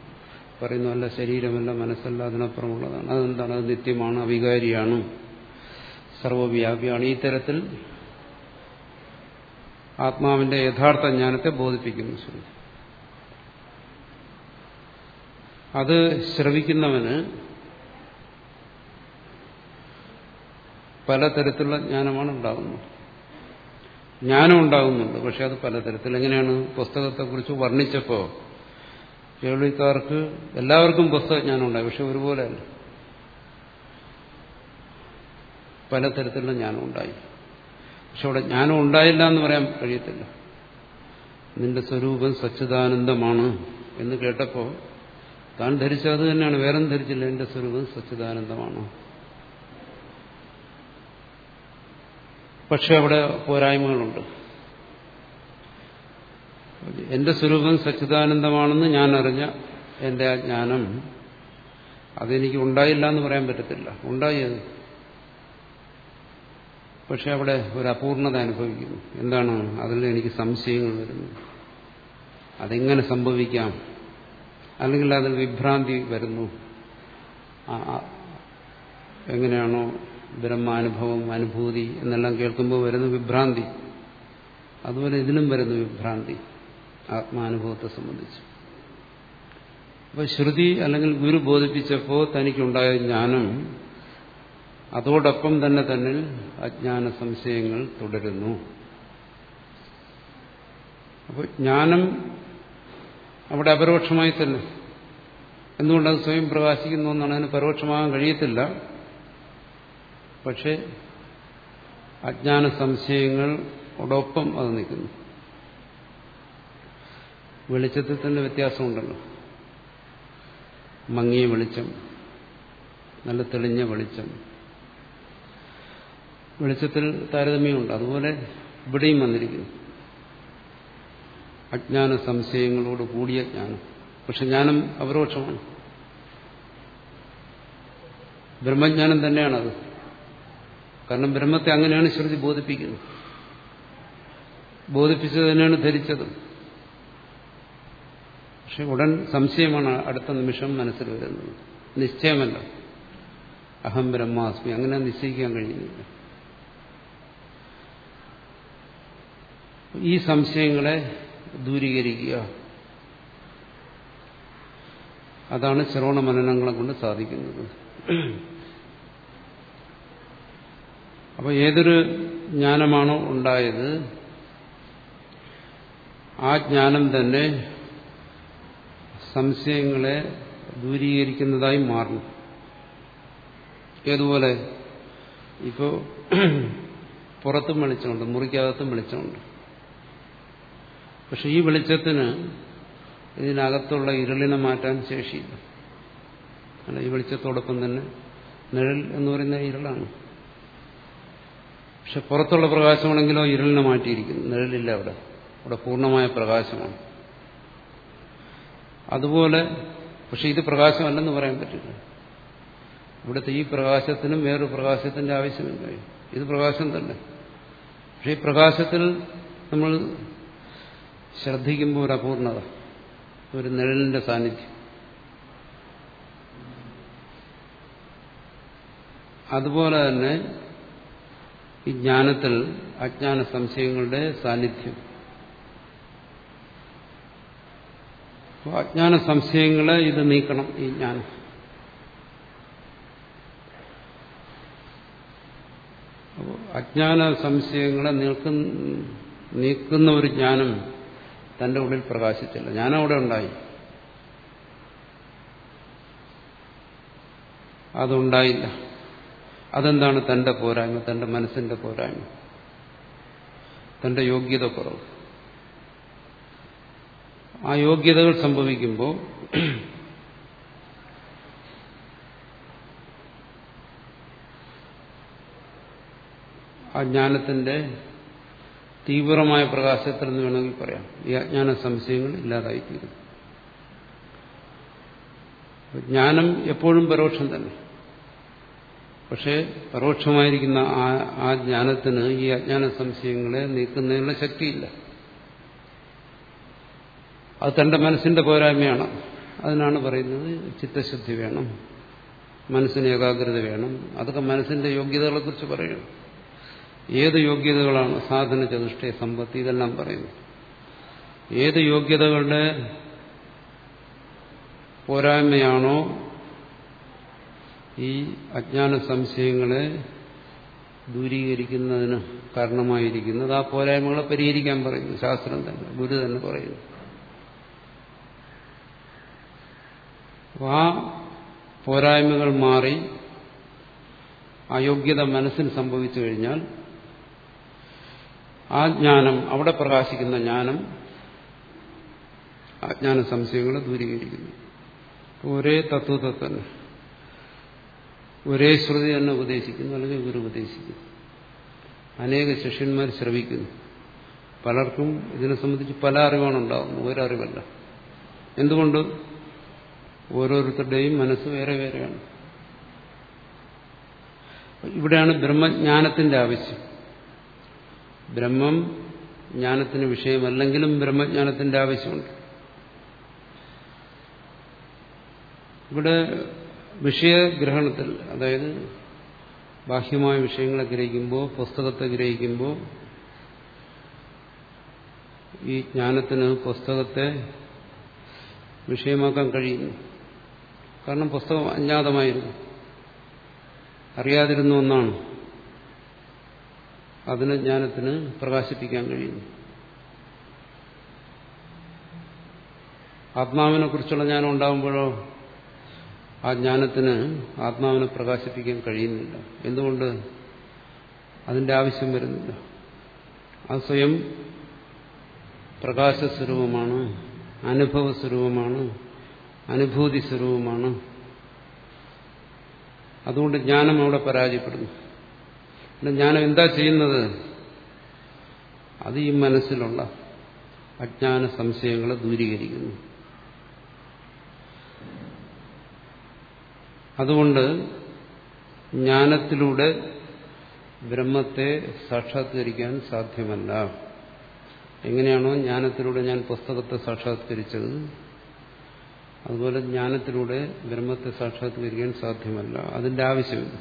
പറയുന്നു അല്ല ശരീരമല്ല മനസ്സല്ല അതിനപ്പുറമുള്ളതാണ്. അതെന്താണ്? അത് നിത്യമാണ് അവികാരിയാണ് സർവവ്യാപിയാണ്. ഈ തരത്തിൽ ആത്മാവിന്റെ യഥാർത്ഥ ജ്ഞാനത്തെ ബോധിപ്പിക്കുന്നു ശ്രുതി അത് ശ്രവിക്കുന്നവന് പലതരത്തിലുള്ള ജ്ഞാനമാണ് ഉണ്ടാകുന്നത്. ജ്ഞാനം ഉണ്ടാകുന്നുണ്ട് പക്ഷെ അത് പലതരത്തിൽ. എങ്ങനെയാണ്? പുസ്തകത്തെക്കുറിച്ച് വർണിച്ചപ്പോൾ കേൾവിക്കാർക്ക് എല്ലാവർക്കും പുസ്തകജ്ഞാനം ഉണ്ടായി പക്ഷെ ഒരുപോലെയല്ല. പലതരത്തിലുള്ള ജ്ഞാനം ഉണ്ടായി. പക്ഷെ അവിടെ ജ്ഞാനം ഉണ്ടായില്ല എന്ന് പറയാൻ കഴിയത്തില്ല. നിന്റെ സ്വരൂപം സച്ചിദാനന്ദമാണ് എന്ന് കേട്ടപ്പോൾ താൻ ധരിച്ചത് തന്നെയാണ് വേറെ ധരിച്ചില്ല. എന്റെ സ്വരൂപം സച്ചിദാനന്ദമാണ്. പക്ഷെ അവിടെ പോരായ്മകളുണ്ട്. എന്റെ സ്വരൂപം സച്ചിദാനന്ദമാണെന്ന് ഞാൻ അറിഞ്ഞ എന്റെ ആ ജ്ഞാനം അതെനിക്ക് ഉണ്ടായില്ല എന്ന് പറയാൻ പറ്റത്തില്ല. ഉണ്ടായത് പക്ഷെ അവിടെ ഒരു അപൂർണത അനുഭവിക്കുന്നു. എന്താണ് അതിൽ എനിക്ക് സംശയങ്ങൾ വരുന്നു. അതെങ്ങനെ സംഭവിക്കാം? അല്ലെങ്കിൽ അതിൽ വിഭ്രാന്തി വരുന്നു. എങ്ങനെയാണോ ബ്രഹ്മാനുഭവം അനുഭൂതി എന്നെല്ലാം കേൾക്കുമ്പോൾ വരുന്ന വിഭ്രാന്തി. അതുപോലെ ഇതിലും വരുന്ന വിഭ്രാന്തി ആത്മാനുഭവത്തെ സംബന്ധിച്ച്. അപ്പോൾ ശ്രുതി അല്ലെങ്കിൽ ഗുരു ബോധിപ്പിച്ചപ്പോൾ തനിക്കുണ്ടായ ജ്ഞാനം അതോടൊപ്പം തന്നെ തന്നിൽ അജ്ഞാന സംശയങ്ങൾ തുടരുന്നു. അപ്പോൾ ജ്ഞാനം അവിടെ അപരോക്ഷമായി തന്നെ. എന്തുകൊണ്ടത് സ്വയം പ്രകാശിക്കുന്നു എന്നാണ് അതിന് പരോക്ഷമാകാൻ കഴിയത്തില്ല. പക്ഷേ അജ്ഞാന സംശയങ്ങളോടൊപ്പം അത് നിൽക്കുന്നു. വെളിച്ചത്തിൽ തന്നെ വ്യത്യാസമുണ്ടല്ലോ. മങ്ങിയ വെളിച്ചം നല്ല തെളിഞ്ഞ വെളിച്ചം. വെളിച്ചത്തിൽ താരതമ്യമുണ്ട്. അതുപോലെ ഇവിടെയും വന്നിരിക്കുന്നു. അജ്ഞാന സംശയങ്ങളോട് കൂടിയ ജ്ഞാനം. പക്ഷെ ജ്ഞാനം അപരോക്ഷമാണ്. ബ്രഹ്മജ്ഞാനം തന്നെയാണത്. കാരണം ബ്രഹ്മത്തെ അങ്ങനെയാണ് ശ്രുതി ബോധിപ്പിക്കുന്നത്. ബോധിപ്പിച്ചത് തന്നെയാണ് ധരിച്ചത്. പക്ഷെ ഉടൻ സംശയമാണ് അടുത്ത നിമിഷം മനസ്സിൽ വരുന്നത്. നിശ്ചയമല്ല. അഹം ബ്രഹ്മാസ്മി. അങ്ങനെ നിശ്ചയിക്കാൻ കഴിയുന്നില്ല. ഈ സംശയങ്ങളെ ദൂരീകരിക്കുക. അതാണ് ശ്രവണ മനനങ്ങളെ കൊണ്ട് സാധിക്കുന്നത്. അപ്പൊ ഏതൊരു ജ്ഞാനമാണോ ഉണ്ടായത് ആ ജ്ഞാനം തന്നെ സംശയങ്ങളെ ദൂരീകരിക്കുന്നതായി മാറണം ഏതുപോലെ? ഇപ്പോ പുറത്തും വെളിച്ചമുണ്ട് മുറിക്കകത്തും വെളിച്ചമുണ്ട്. പക്ഷെ ഈ വെളിച്ചത്തിന് ഇതിനകത്തുള്ള ഇരുളിനെ മാറ്റാൻ ശേഷിയില്ല. അല്ല ഈ വെളിച്ചത്തോടൊപ്പം തന്നെ നിഴൽ എന്ന് പറയുന്ന ഇരുളാണ്. പക്ഷെ പുറത്തുള്ള പ്രകാശമാണെങ്കിലോ ഇരുളിനെ മാറ്റിയിരിക്കുന്നു. നിഴലില്ല അവിടെ. അവിടെ പൂർണമായ പ്രകാശമാണ്. അതുപോലെ പക്ഷെ ഇത് പ്രകാശമല്ലെന്ന് പറയാൻ പറ്റില്ല. ഇവിടുത്തെ ഈ പ്രകാശത്തിനും വേറൊരു പ്രകാശത്തിന്റെ ആവശ്യമില്ല. ഇത് പ്രകാശം തന്നെ. പക്ഷെ ഈ പ്രകാശത്തിൽ നമ്മൾ ശ്രദ്ധിക്കുമ്പോൾ ഒരു അപൂർണത. ഒരു നിഴലിന്റെ സാന്നിധ്യം. അതുപോലെ തന്നെ ഈ ജ്ഞാനത്തിൽ അജ്ഞാന സംശയങ്ങളുടെ സാന്നിധ്യം. അജ്ഞാന സംശയങ്ങളെ ഇത് നീക്കണം ഈ ജ്ഞാനം. അപ്പോൾ അജ്ഞാന സംശയങ്ങളെ നീക്കുന്ന നീക്കുന്ന ഒരു ജ്ഞാനം തന്റെ ഉള്ളിൽ പ്രകാശിച്ചില്ല. ജ്ഞാനം അവിടെ ഉണ്ടായി. അതുണ്ടായില്ല. അതെന്താണ് തന്റെ പോരായ്മ തന്റെ മനസ്സിന്റെ പോരായ്മ? തന്റെ യോഗ്യത കുറവ്. ആ യോഗ്യതകൾ സംഭവിക്കുമ്പോൾ ആ ജ്ഞാനത്തിന്റെ തീവ്രമായ പ്രകാശത്തിൽ എന്ന് വേണമെങ്കിൽ പറയാം. ഈ അജ്ഞാന സംശയങ്ങൾ ഇല്ലാതായിത്തീരും. ജ്ഞാനം എപ്പോഴും പരോക്ഷം തന്നെ. പക്ഷേ പരോക്ഷമായിരിക്കുന്ന ആ ആ ജ്ഞാനത്തിന് ഈ അജ്ഞാന സംശയങ്ങളെ നീക്കുന്നതിനുള്ള ശക്തിയില്ല. അത് തന്റെ മനസ്സിന്റെ പോരായ്മയാണ്. അതിനാണ് പറയുന്നത് ചിത്തശുദ്ധി വേണം മനസ്സിന് ഏകാഗ്രത വേണം. അതൊക്കെ മനസ്സിന്റെ യോഗ്യതകളെക്കുറിച്ച് പറയണം. ഏത് യോഗ്യതകളാണ്? സാധന ചതുഷ്ടയ സമ്പത്തി ഇതെല്ലാം പറയുന്നു. ഏത് യോഗ്യതകളുടെ പോരായ്മയാണോ ഈ അജ്ഞാന സംശയങ്ങളെ ദൂരീകരിക്കുന്നതിന് കാരണമായിരിക്കുന്നത് ആ പോരായ്മകളെ പരിഹരിക്കാൻ പറയുന്നു. ശാസ്ത്രം തന്നെ ഗുരു തന്നെ പറയുന്നു. ആ പോരായ്മകൾ മാറി അയോഗ്യത മനസ്സിന് സംഭവിച്ചു കഴിഞ്ഞാൽ ആ ജ്ഞാനം അവിടെ പ്രകാശിക്കുന്ന ജ്ഞാനം അജ്ഞാന സംശയങ്ങളെ ദൂരീകരിക്കുന്നു. ഒരേ തത്വത്തെ തന്നെ ഒരേ ശ്രുതി തന്നെ ഉപദേശിക്കുന്നു അല്ലെങ്കിൽ ഗുരു ഉപദേശിക്കുന്നു. അനേക ശിഷ്യന്മാർ ശ്രവിക്കുന്നു. പലർക്കും ഇതിനെ സംബന്ധിച്ച് പല അറിവാണ് ഉണ്ടാകുന്നത് ഒരറിവല്ല. എന്തുകൊണ്ട്? ഓരോരുത്തരുടെയും മനസ്സ് വേറെ വേറെയാണ്. ഇവിടെയാണ് ബ്രഹ്മജ്ഞാനത്തിന്റെ ആവശ്യം. ബ്രഹ്മം ജ്ഞാനത്തിന് വിഷയമല്ലെങ്കിലും ബ്രഹ്മജ്ഞാനത്തിന്റെ ആവശ്യമുണ്ട്. ഇവിടെ വിഷയഗ്രഹണത്തിൽ അതായത് ബാഹ്യമായ വിഷയങ്ങളെ ഗ്രഹിക്കുമ്പോൾ പുസ്തകത്തെ ഗ്രഹിക്കുമ്പോൾ ഈ ജ്ഞാനത്തിന് പുസ്തകത്തെ വിഷയമാക്കാൻ കഴിയുന്നു. കാരണം പുസ്തകം അജ്ഞാതമായിരുന്നു. അറിയാതിരുന്ന ഒന്നാണ്. അതിന് ജ്ഞാനത്തിന് പ്രകാശിപ്പിക്കാൻ കഴിയുന്നു. ആത്മാവിനെ കുറിച്ചുള്ള ജ്ഞാനം ഉണ്ടാകുമ്പോഴോ ആ ജ്ഞാനത്തിന് ആത്മാവിനെ പ്രകാശിപ്പിക്കാൻ കഴിയുന്നില്ല. എന്തുകൊണ്ട്? അതിന്റെ ആവശ്യം വരുന്നില്ല. അത് സ്വയം പ്രകാശസ്വരൂപമാണ് അനുഭവ സ്വരൂപമാണ് അനുഭൂതി സ്വരൂപമാണ് അതുകൊണ്ട് ജ്ഞാനം അവിടെ പരാജയപ്പെടുന്നു. പിന്നെ ജ്ഞാനം എന്താ ചെയ്യുന്നത്? അത് ഈ മനസ്സിലുള്ള അജ്ഞാന സംശയങ്ങളെ ദൂരീകരിക്കുന്നു. അതുകൊണ്ട് ജ്ഞാനത്തിലൂടെ ബ്രഹ്മത്തെ സാക്ഷാത്കരിക്കാൻ സാധ്യമല്ല. എങ്ങനെയാണോ ജ്ഞാനത്തിലൂടെ ഞാൻ പുസ്തകത്തെ സാക്ഷാത്കരിച്ചത് അതുപോലെ ജ്ഞാനത്തിലൂടെ ബ്രഹ്മത്തെ സാക്ഷാത്കരിക്കാൻ സാധ്യമല്ല. അതിന്റെ ആവശ്യമില്ല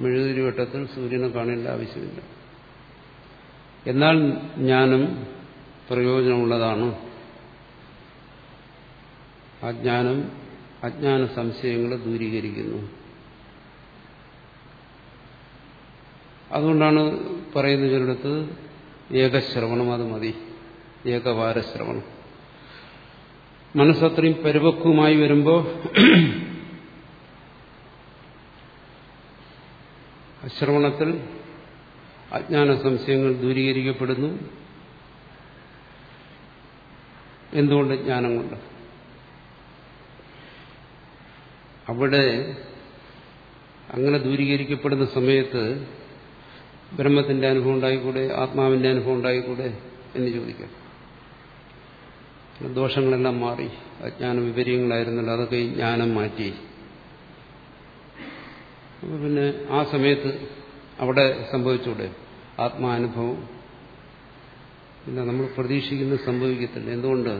മെഴുകുതിരി വട്ടത്തിൽ സൂര്യനെ കാണേണ്ട ആവശ്യമില്ല. എന്നാൽ ജ്ഞാനം പ്രയോജനമുള്ളതാണ്. ആ ജ്ഞാനം അജ്ഞാന സംശയങ്ങളെ ദൂരീകരിക്കുന്നു. അതുകൊണ്ടാണ് പറയുന്ന ചിലടത്ത് ഏകശ്രവണം അത് മതി. ഏകവാരശ്രവണം. മനസ്സത്രയും പരിപക്വമായി വരുമ്പോൾ ശ്രവണത്തിൽ അജ്ഞാന സംശയങ്ങൾ ദൂരീകരിക്കപ്പെടുന്നു. എന്തുകൊണ്ട്? ജ്ഞാനം കൊണ്ട്. അവിടെ അങ്ങനെ ദൂരീകരിക്കപ്പെടുന്ന സമയത്ത് ബ്രഹ്മത്തിന്റെ അനുഭവം ഉണ്ടായിക്കൂടെ ആത്മാവിന്റെ അനുഭവം ഉണ്ടായിക്കൂടെ എന്ന് ചോദിക്കാം. ദോഷങ്ങളെല്ലാം മാറി. അജ്ഞാന വിപരീയങ്ങളായിരുന്നല്ലോ അതൊക്കെ ഈ ജ്ഞാനം മാറ്റി. അപ്പൊ പിന്നെ ആ സമയത്ത് അവിടെ സംഭവിച്ചൂടെ? ആത്മാനുഭവം. ഇല്ല നമ്മൾ പ്രതീക്ഷിക്കുന്നത് സംഭവിക്കത്തില്ല. എന്തുകൊണ്ട്?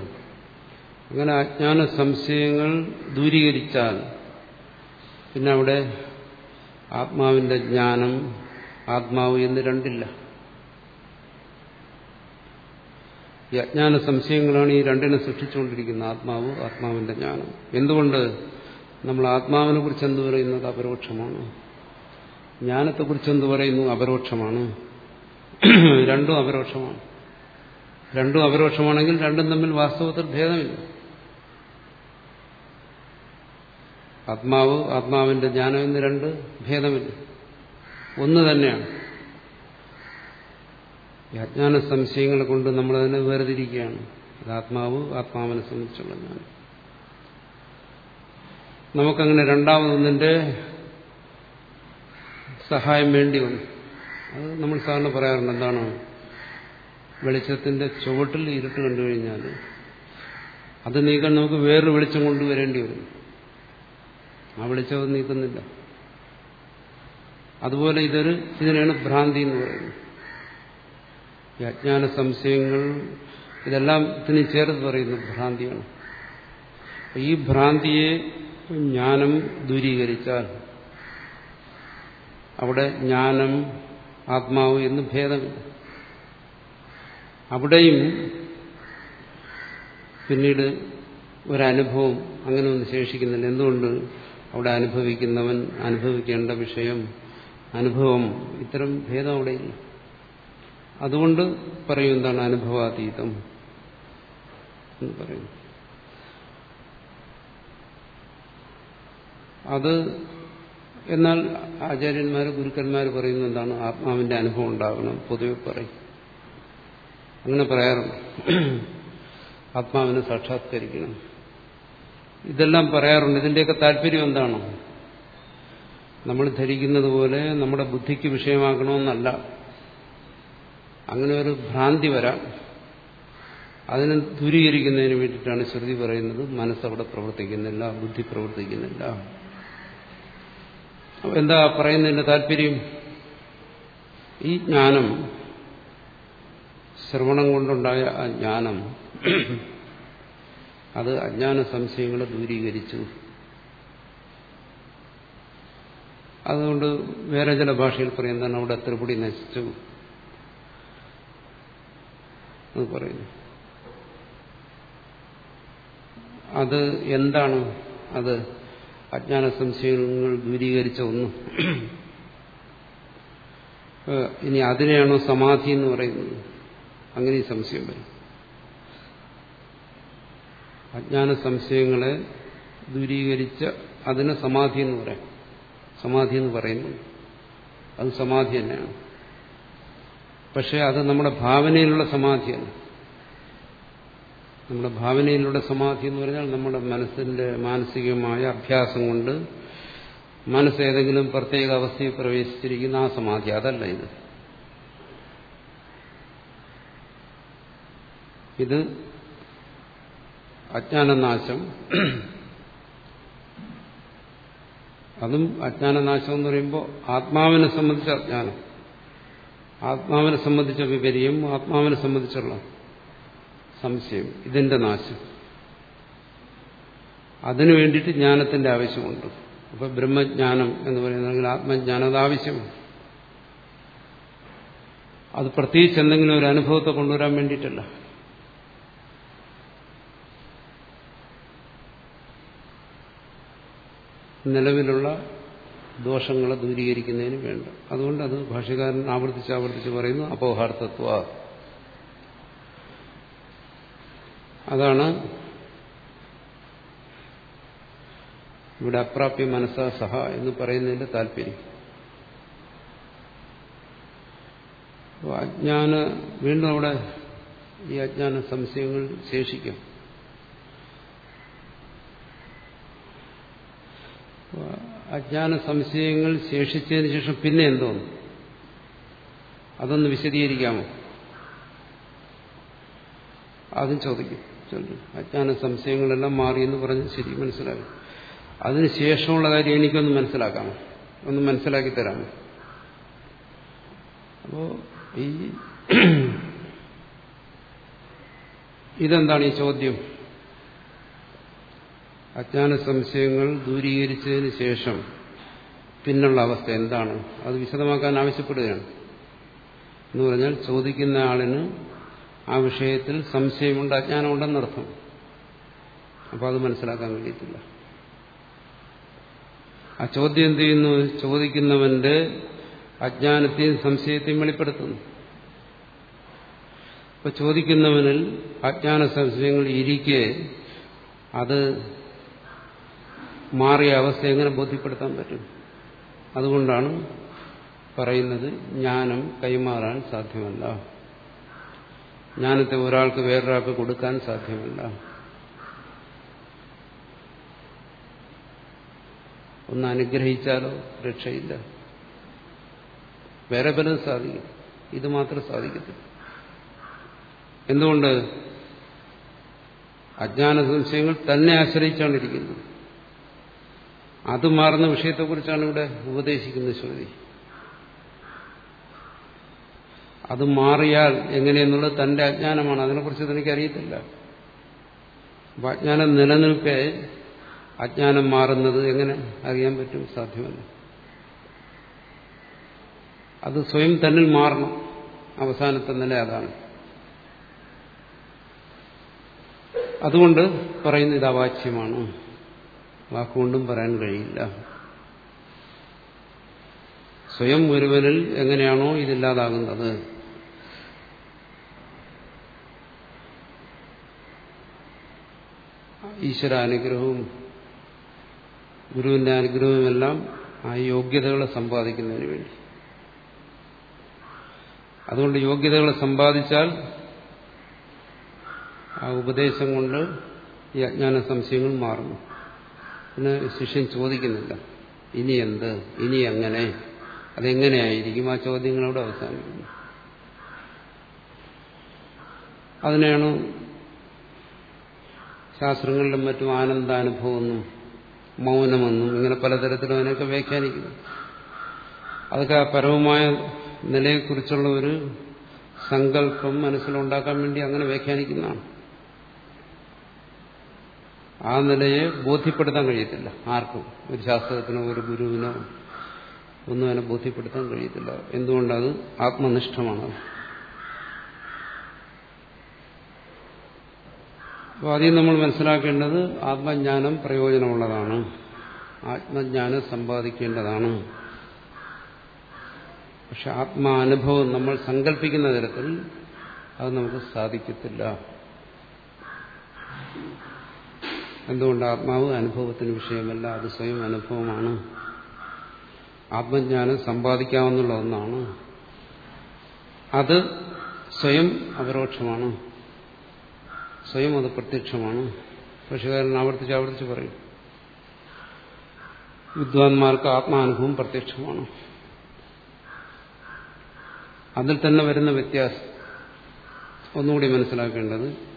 അങ്ങനെ അജ്ഞാന സംശയങ്ങൾ ദൂരീകരിച്ചാൽ പിന്നെ അവിടെ ആത്മാവിന്റെ ജ്ഞാനം ആത്മാവ് എന്ന് രണ്ടില്ല. ഈ അജ്ഞാന സംശയങ്ങളാണ് ഈ രണ്ടിനെ സൃഷ്ടിച്ചുകൊണ്ടിരിക്കുന്നത് ആത്മാവ് ആത്മാവിന്റെ ജ്ഞാനം. എന്തുകൊണ്ട്? നമ്മൾ ആത്മാവിനെ കുറിച്ച് എന്ത് പറയുന്നത് അപരോക്ഷമാണ്? ജ്ഞാനത്തെക്കുറിച്ച് എന്ത് പറയുന്നു അപരോക്ഷമാണ്? രണ്ടും അപരോക്ഷമാണ്. രണ്ടും അപരോക്ഷമാണെങ്കിൽ രണ്ടും തമ്മിൽ വാസ്തവത്തിൽ ഭേദമില്ല. ആത്മാവ് ആത്മാവിന്റെ ജ്ഞാനം എന്ന് രണ്ട് ഭേദമില്ല. ഒന്ന് തന്നെയാണ്. ഈ അജ്ഞാന സംശയങ്ങളെ കൊണ്ട് നമ്മളതിനെ വേർതിരിക്കുകയാണ്. അത് ആത്മാവ് ആത്മാവിനെ സംബന്ധിച്ചുള്ള ജ്ഞാനം. നമുക്കങ്ങനെ രണ്ടാമതൊന്നിന്റെ സഹായം വേണ്ടി വന്നു. അത് നമ്മൾ സാറിന് പറയാറുണ്ട് എന്താണ്? വെളിച്ചത്തിന്റെ ചുവട്ടിൽ ഇരുട്ട് കണ്ടു കഴിഞ്ഞാൽ അത് നീക്കാൻ നമുക്ക് വേറൊരു വെളിച്ചം കൊണ്ടുവരേണ്ടി വരും. ആ വെളിച്ചവും നീക്കുന്നില്ല. അതുപോലെ ഇതൊരു ഇതിനാണ് ഭ്രാന്തി എന്ന് പറയുന്നത്. ഈ അജ്ഞാന സംശയങ്ങൾ ഇതെല്ലാം ഇതിന് ചേർത്ത് പറയുന്നു ഭ്രാന്തിയാണ്. ഈ ഭ്രാന്തിയെ ജ്ഞാനം ദൂരീകരിച്ചാൽ അവിടെ ജ്ഞാനം ആത്മാവ് എന്ന് ഭേദമില്ല. അവിടെയും പിന്നീട് ഒരനുഭവം അങ്ങനെ ഒന്ന് ശേഷിക്കുന്നില്ല. എന്തുകൊണ്ട്? അവിടെ അനുഭവിക്കുന്നവൻ അനുഭവിക്കേണ്ട വിഷയം അനുഭവം ഇത്തരം ഭേദം അവിടെയില്ല അതുകൊണ്ട് പറയും എന്താണ് അനുഭവാതീതം എന്ന് പറയുന്നു അത് എന്നാൽ ആചാര്യന്മാർ ഗുരുക്കന്മാർ പറയുന്നത് എന്താണ്? ആത്മാവിന്റെ അനുഭവം ഉണ്ടാകണം പൊതുവെ പറയും. അങ്ങനെ പറയാറുണ്ട്. ആത്മാവിനെ സാക്ഷാത്കരിക്കണം. ഇതെല്ലാം പറയാറുണ്ട്. ഇതിന്റെയൊക്കെ താല്പര്യം എന്താണ്? നമ്മൾ ധരിക്കുന്നത് പോലെ നമ്മുടെ ബുദ്ധിക്ക് വിഷയമാക്കണമെന്നല്ല അങ്ങനെ ഒരു ഭ്രാന്തി വരാം. അതിനെ ദൂരീകരിക്കുന്നതിന് വേണ്ടിയിട്ടാണ് ശ്രുതി പറയുന്നത്. മനസ്സവിടെ പ്രവർത്തിക്കുന്നില്ല ബുദ്ധി പ്രവർത്തിക്കുന്നില്ല. എന്താ പറയുന്നതിന്റെ താല്പര്യം? ഈ ജ്ഞാനം ശ്രവണം കൊണ്ടുണ്ടായ ആ ജ്ഞാനം അത് അജ്ഞാന സംശയങ്ങളെ ദൂരീകരിച്ചു. അതുകൊണ്ട് വേറെ ചില ഭാഷയിൽ പറയുന്നതാണ് അവിടെ ത്രിപുടി നശിച്ചു? എന്ന് പറയുന്നു അത് എന്താണ്? അത് അജ്ഞാന സംശയങ്ങൾ ദൂരീകരിച്ച ഒന്ന്. ഇനി അതിനെയാണോ സമാധി എന്ന് പറയുന്നത്? അങ്ങനെ സംശയം വരും. അജ്ഞാന സംശയങ്ങളെ ദൂരീകരിച്ച അതിന് സമാധി എന്ന് പറയാം. സമാധി എന്ന് പറയുന്നു. അത് സമാധി തന്നെയാണ്. പക്ഷെ അത് നമ്മുടെ ഭാവനയിലുള്ള സമാധിയാണ് നമ്മുടെ ഭാവനയിലുള്ള സമാധി എന്ന് പറഞ്ഞാൽ നമ്മുടെ മനസ്സിന്റെ മാനസികമായ അഭ്യാസം കൊണ്ട് മനസ്സ് ഏതെങ്കിലും പ്രത്യേക അവസ്ഥയിൽ പ്രവേശിച്ചിരിക്കുന്ന ആ സമാധി. അതല്ല ഇത്. ഇത് അജ്ഞാനനാശം. അതും അജ്ഞാനനാശം എന്ന് പറയുമ്പോൾ ആത്മാവിനെ സംബന്ധിച്ച അജ്ഞാനം. ആത്മാവിനെ സംബന്ധിച്ച വിപര്യം ആത്മാവിനെ സംബന്ധിച്ചുള്ള സംശയം ഇതിന്റെ നാശം. അതിനു വേണ്ടിയിട്ട് ജ്ഞാനത്തിന്റെ ആവശ്യമുണ്ട്. അപ്പൊ ബ്രഹ്മജ്ഞാനം എന്ന് പറയുന്നതെങ്കിൽ ആത്മജ്ഞാനം അത് ആവശ്യമാണ്. അത് പ്രത്യേകിച്ച് എന്തെങ്കിലും ഒരു അനുഭവത്തെ കൊണ്ടുവരാൻ വേണ്ടിയിട്ടല്ല. നിലവിലുള്ള ദോഷങ്ങളെ ദൂരീകരിക്കുന്നതിന് വേണ്ട. അതുകൊണ്ട് അത് ഭാഷകാരൻ ആവർത്തിച്ച് ആവർത്തിച്ച് പറയുന്നു അപോഹാർത്ഥത്വ അതാണ് ഇവിടെ അപ്രാപ്യ മനസ്സാ സഹ എന്ന് പറയുന്നതിന്റെ താല്പര്യം. അജ്ഞാന വീണ്ടും അവിടെ ഈ അജ്ഞാന സംശയങ്ങൾ ശേഷിക്കും. അജ്ഞാന സംശയങ്ങൾ ശേഷിച്ചതിന് ശേഷം പിന്നെ എന്തോന്നു? അതൊന്ന് വിശദീകരിക്കാമോ? അതും ചോദിക്കും. അജ്ഞാന സംശയങ്ങളെല്ലാം മാറിയെന്ന് പറഞ്ഞ് ശരി മനസ്സിലായി. അതിനുശേഷമുള്ള കാര്യം എനിക്കൊന്ന് മനസ്സിലാക്കാമോ? ഒന്ന് മനസ്സിലാക്കി തരാമോ? അപ്പോ ഈ ഇതെന്താണ് ഈ ചോദ്യം? അജ്ഞാന സംശയങ്ങൾ ദൂരീകരിച്ചതിന് ശേഷം പിന്നുള്ള അവസ്ഥ എന്താണ്? അത് വിശദമാക്കാൻ ആവശ്യപ്പെടുകയാണ്. എന്ന് പറഞ്ഞാൽ ചോദിക്കുന്ന ആളിന് ആ വിഷയത്തിൽ സംശയമുണ്ട് അജ്ഞാനമുണ്ടെന്നർത്ഥം അപ്പോൾ അത് മനസ്സിലാക്കാൻ കഴിയത്തില്ല ആ ചോദ്യം എന്ത് ചെയ്യുന്നു? ചോദിക്കുന്നവന്റെ അജ്ഞാനത്തെയും സംശയത്തെയും വെളിപ്പെടുത്തുന്നു. അപ്പൊ ചോദിക്കുന്നവനിൽ അജ്ഞാന സംശയങ്ങൾ ഇരിക്കെ അത് മാറിയ അവസ്ഥ എങ്ങനെ ബോധ്യപ്പെടുത്താൻ പറ്റും? അതുകൊണ്ടാണ് പറയുന്നത് ജ്ഞാനം കൈമാറാൻ സാധ്യമല്ല. ജ്ഞാനത്തെ ഒരാൾക്ക് വേറൊരാൾക്ക് കൊടുക്കാൻ സാധ്യമല്ല. ഒന്ന് അനുഗ്രഹിച്ചാലോ? രക്ഷയില്ല. വേറെ പലതും സാധിക്കും ഇത് മാത്രം സാധിക്കത്തില്ല. എന്തുകൊണ്ട്? അജ്ഞാന സംശയങ്ങൾ തന്നെ ആശ്രയിച്ചാണ് ഇരിക്കുന്നത്. അത് മാറുന്ന വിഷയത്തെക്കുറിച്ചാണ് ഇവിടെ ഉപദേശിക്കുന്നത് ശ്രുതി അത് മാറിയാൽ എങ്ങനെയെന്നുള്ളത് തന്റെ അജ്ഞാനമാണ്. അതിനെക്കുറിച്ച് തനിക്കറിയത്തില്ല. അപ്പൊ അജ്ഞാനം നിലനിൽക്കെ അജ്ഞാനം മാറുന്നത് എങ്ങനെ അറിയാൻ പറ്റും? സാധ്യമല്ല. അത് സ്വയം തന്നിൽ മാറണം. അവസാനത്തെ നില അതാണ്. അതുകൊണ്ട് പറയുന്നത് ഇത് അവാച്യമാണ് വാക്കുകൊണ്ടും പറയാൻ കഴിയില്ല. സ്വയം ഒരുവനിൽ എങ്ങനെയാണോ ഇതില്ലാതാകുന്നത്. ഈശ്വര അനുഗ്രഹവും ഗുരുവിന്റെ അനുഗ്രഹവുമെല്ലാം ആ യോഗ്യതകളെ സമ്പാദിക്കുന്നതിന് വേണ്ടി. അതുകൊണ്ട് യോഗ്യതകളെ സമ്പാദിച്ചാൽ ആ ഉപദേശം കൊണ്ട് ഈ അജ്ഞാന സംശയങ്ങൾ മാറുന്നു. ശിഷ്യൻ ചോദിക്കുന്നില്ല. ഇനി എന്ത്? ഇനി എങ്ങനെ? അതെങ്ങനെയായിരിക്കും? ആ ചോദ്യങ്ങളോട് അവസാനിക്കുന്നു. അതിനെയാണ് ശാസ്ത്രങ്ങളിലും മറ്റും ആനന്ദാനുഭവമെന്നും മൗനമെന്നും ഇങ്ങനെ പലതരത്തിലും അതിനൊക്കെ വ്യാഖ്യാനിക്കുന്നു. അതൊക്കെ പരമമായ നിലയെക്കുറിച്ചുള്ള ഒരു സങ്കല്പം മനസ്സിലുണ്ടാക്കാൻ വേണ്ടി അങ്ങനെ വ്യാഖ്യാനിക്കുന്നതാണ്. ആ നിലയെ ബോധ്യപ്പെടുത്താൻ കഴിയത്തില്ല. ആർക്കും ഒരു ശാസ്ത്രത്തിനോ ഒരു ഗുരുവിനോ ഒന്നും അതിനെ ബോധ്യപ്പെടുത്താൻ കഴിയത്തില്ല. എന്തുകൊണ്ടത്? ആത്മനിഷ്ഠമാണ്. അപ്പോൾ ആദ്യം നമ്മൾ മനസ്സിലാക്കേണ്ടത് ആത്മജ്ഞാനം പ്രയോജനമുള്ളതാണ്. ആത്മജ്ഞാനം സമ്പാദിക്കേണ്ടതാണ്. പക്ഷെ ആത്മാനുഭവം നമ്മൾ സങ്കല്പിക്കുന്ന തരത്തിൽ അത് നമുക്ക് സാധിക്കത്തില്ല. എന്തുകൊണ്ട് ആത്മാവ് അനുഭവത്തിന് വിഷയമല്ല? അത് സ്വയം അനുഭവമാണ്. ആത്മജ്ഞാനം സമ്പാദിക്കാവുന്നുള്ള ഒന്നാണ്. അത് സ്വയം അപരോക്ഷമാണ് സ്വയം അത് പ്രത്യക്ഷമാണ്. പക്ഷുകാരൻ ആവർത്തിച്ച് ആവർത്തിച്ച് പറയും. വിദ്വാൻമാർക്ക് ആത്മാനുഭവം പ്രത്യക്ഷമാണ്. അതിൽ തന്നെ വരുന്ന വ്യത്യാസം ഒന്നുകൂടി മനസ്സിലാക്കേണ്ടത്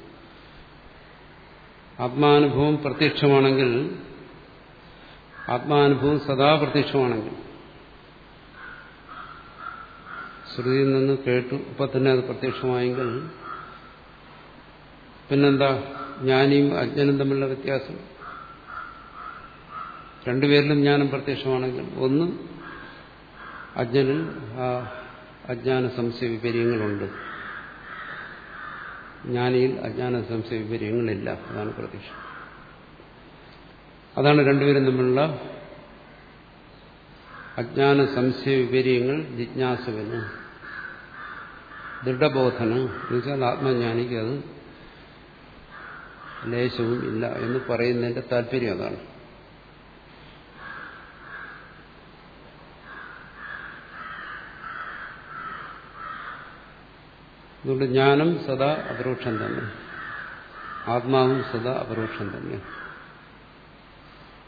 ആത്മാനുഭവം പ്രത്യക്ഷമാണെങ്കിൽ ആത്മാനുഭവം സദാ പ്രത്യക്ഷമാണെങ്കിൽ. ശ്രുതിയിൽ നിന്ന് കേട്ടു ഇപ്പൊ തന്നെ അത് പ്രത്യക്ഷമായെങ്കിൽ പിന്നെന്താ? ജ്ഞാനിയും അജ്ഞനും തമ്മിലുള്ള വ്യത്യാസം. രണ്ടുപേരിലും ജ്ഞാനം പ്രത്യക്ഷമാണെങ്കിൽ ഒന്ന് അജ്ഞനിൽ ആ അജ്ഞാന സംശയ വിപര്യങ്ങളുണ്ട്. ജ്ഞാനിയിൽ അജ്ഞാന സംശയ വിപര്യങ്ങളില്ല അതാണ് പ്രതീക്ഷ. അതാണ് രണ്ടുപേരും തമ്മിലുള്ള അജ്ഞാന സംശയ വിപര്യങ്ങൾ ജിജ്ഞാസുവിന് ദൃഢബോധന. എന്നുവെച്ചാൽ ആത്മജ്ഞാനിക്ക് അത് ലേശവും ഇല്ല എന്ന് പറയുന്നതിന്റെ താല്പര്യം അതാണ്. അതുകൊണ്ട് ജ്ഞാനം സദാ അപരോക്ഷം തന്നെ. ആത്മാവും സദാ അപരോക്ഷം തന്നെ.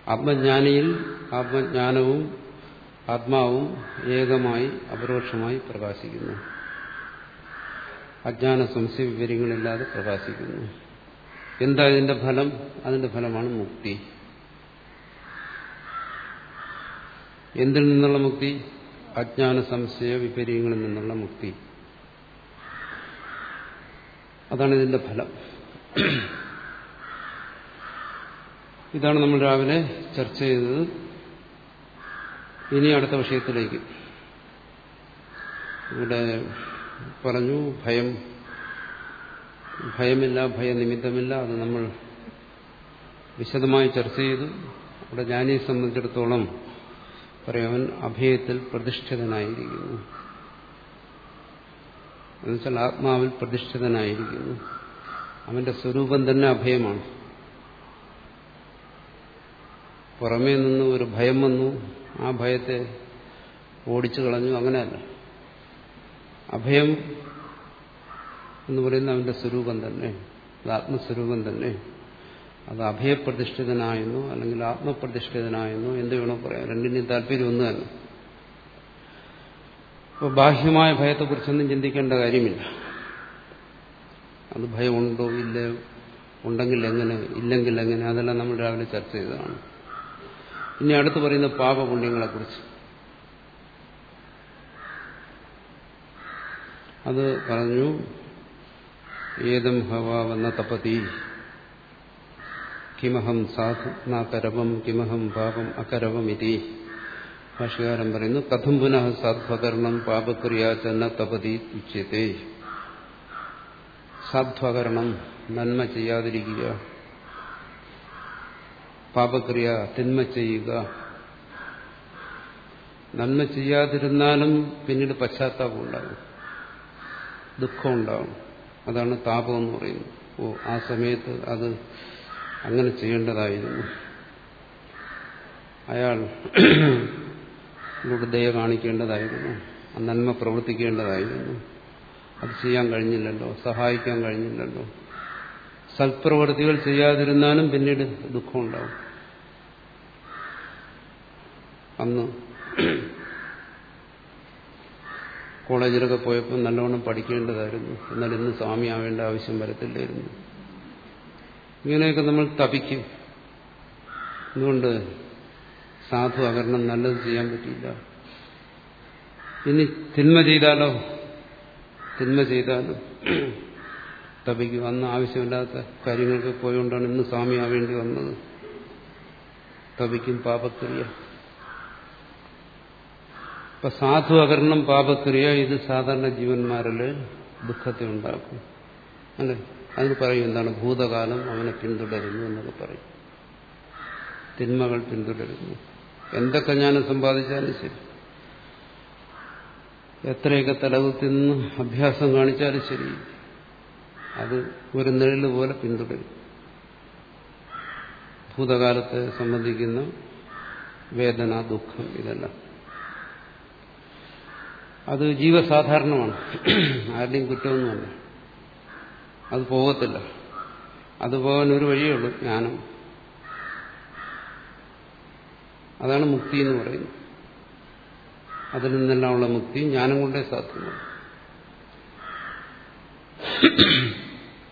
ആത്മജ്ഞാനിയിൽ ആത്മജ്ഞാനവും ആത്മാവും ഏകമായി അപരോക്ഷമായി പ്രകാശിക്കുന്നു. അജ്ഞാന സംശയ വിവരങ്ങളില്ലാതെ പ്രകാശിക്കുന്നു. എന്താ ഇതിന്റെ ഫലം? അതിന്റെ ഫലമാണ് മുക്തി. എന്തിൽ നിന്നുള്ള മുക്തി? അജ്ഞാന സംശയ വിപര്യങ്ങളിൽ നിന്നുള്ള മുക്തി. അതാണ് ഇതിന്റെ ഫലം. ഇതാണ് നമ്മൾ രാവിലെ ചർച്ച ചെയ്തത്. ഇനി അടുത്ത വിഷയത്തിലേക്ക്. ഇവിടെ പറഞ്ഞു ഭയം. ഭയമില്ല ഭയനിമിത്തമില്ല അത് നമ്മൾ വിശദമായി ചർച്ച ചെയ്തു. അവിടെ ജ്ഞാനിയെ സംബന്ധിച്ചിടത്തോളം പറയാൻ അവൻ അഭയത്തിൽ പ്രതിഷ്ഠിതനായിരിക്കുന്നു. എന്നുവെച്ചാൽ ആത്മാവിൽ പ്രതിഷ്ഠിതനായിരിക്കുന്നു. അവന്റെ സ്വരൂപം തന്നെ അഭയമാണ്. പുറമേ നിന്ന് ഒരു ഭയം വന്നു. ആ ഭയത്തെ ഓടിച്ചു കളഞ്ഞു. അങ്ങനെയല്ല. അഭയം എന്ന് പറയുന്ന അവന്റെ സ്വരൂപം തന്നെ. അത് ആത്മസ്വരൂപം തന്നെ. അത് അഭയപ്രതിഷ്ഠിതനായെന്നോ അല്ലെങ്കിൽ ആത്മപ്രതിഷ്ഠിതനായെന്നോ എന്ത് വേണോ പറയാം. രണ്ടിന്റെയും താല്പര്യം ഒന്ന് തന്നെ അപ്പോൾ ബാഹ്യമായ ഭയത്തെക്കുറിച്ചൊന്നും ചിന്തിക്കേണ്ട കാര്യമില്ല. അത് ഭയമുണ്ടോ? ഇല്ലയോ ഉണ്ടെങ്കിൽ എങ്ങനെ? ഇല്ലെങ്കിൽ എങ്ങനെ? അതെല്ലാം നമ്മൾ രാവിലെ ചർച്ച ചെയ്തതാണ്. ഇനി അടുത്ത് പറയുന്ന പാപപുണ്യങ്ങളെക്കുറിച്ച്. അത് പറഞ്ഞു ഏതം ഹവാവെന്ന തപതി. കിമഹം സാധു നാകരവം കിമഹം പാപം അകരവം ഇതി ഭാഷകാരൻ പറയുന്നു കഥം പുനഃ സാധ്വകരണം പാപക്രിയാചന തപതി ഉച്ചത്തെ. സാധ്വകരണം നന്മ ചെയ്യാതിരിക്കുക പാപക്രിയ തിന്മ ചെയ്യുക. നന്മ ചെയ്യാതിരുന്നാലും പിന്നീട് പശ്ചാത്താപം ഉണ്ടാകും ദുഃഖം ഉണ്ടാകും. അതാണ് താപം എന്ന് പറയുന്നത്. ഓ ആ സമയത്ത് അത് അങ്ങനെ ചെയ്യേണ്ടതായിരുന്നു. അയാൾ ദയ കാണിക്കേണ്ടതായിരുന്നു. ആ നന്മ പ്രവർത്തിക്കേണ്ടതായിരുന്നു. അത് ചെയ്യാൻ കഴിഞ്ഞില്ലല്ലോ സഹായിക്കാൻ കഴിഞ്ഞില്ലല്ലോ. സൽപ്രവൃത്തികൾ ചെയ്യാതിരുന്നാലും പിന്നീട് ദുഃഖമുണ്ടാവും. അന്ന് കോളേജിലൊക്കെ പോയപ്പോൾ നല്ലവണ്ണം പഠിക്കേണ്ടതായിരുന്നു. എന്നാൽ ഇന്ന് സ്വാമി ആവേണ്ട ആവശ്യം വരത്തില്ലായിരുന്നു. ഇങ്ങനെയൊക്കെ നമ്മൾ തപിക്കും. എന്തുകൊണ്ട് സാധു അകരണം നല്ലത് ചെയ്യാൻ പറ്റിയില്ല. ഇനി തിന്മ ചെയ്താലോ? തിന്മ ചെയ്താലും തപിക്കും അന്ന് ആവശ്യമില്ലാത്ത കാര്യങ്ങൾക്ക് പോയോണ്ടാണ് ഇന്ന് സ്വാമി ആവേണ്ടി വന്നത്. തപിക്കും പാപക്രിയ. ഇപ്പൊ സാധു അകരണം പാപക്രിയ ഇത് സാധാരണ ജീവന്മാരിൽ ദുഃഖത്തെ ഉണ്ടാക്കും. അല്ലെ? അതിന് പറയും എന്താണ്? ഭൂതകാലം അവനെ പിന്തുടരുന്നു എന്നൊക്കെ പറയും. തിന്മകൾ പിന്തുടരുന്നു. എന്തൊക്കെ ജ്ഞാനം സമ്പാദിച്ചാലും ശരി. എത്രയൊക്കെ തലവ് തിന്ന് അഭ്യാസം കാണിച്ചാലും ശരി. അത് ഒരു നിഴൽ പോലെ പിന്തുടരും. ഭൂതകാലത്തെ സംബന്ധിക്കുന്ന വേദന ദുഃഖം ഇതെല്ലാം. അത് ജീവസാധാരണമാണ്. ആരുടെയും കുറ്റമൊന്നുമല്ല അത് പോകത്തില്ല. അത് പോകാൻ ഒരു വഴിയേ ഉള്ളൂ ജ്ഞാനം. അതാണ് മുക്തി എന്ന് പറയുന്നത്. അതിൽ നിന്നെല്ലാമുള്ള മുക്തി ജ്ഞാനം കൊണ്ടേ സാധ്യമാണ്.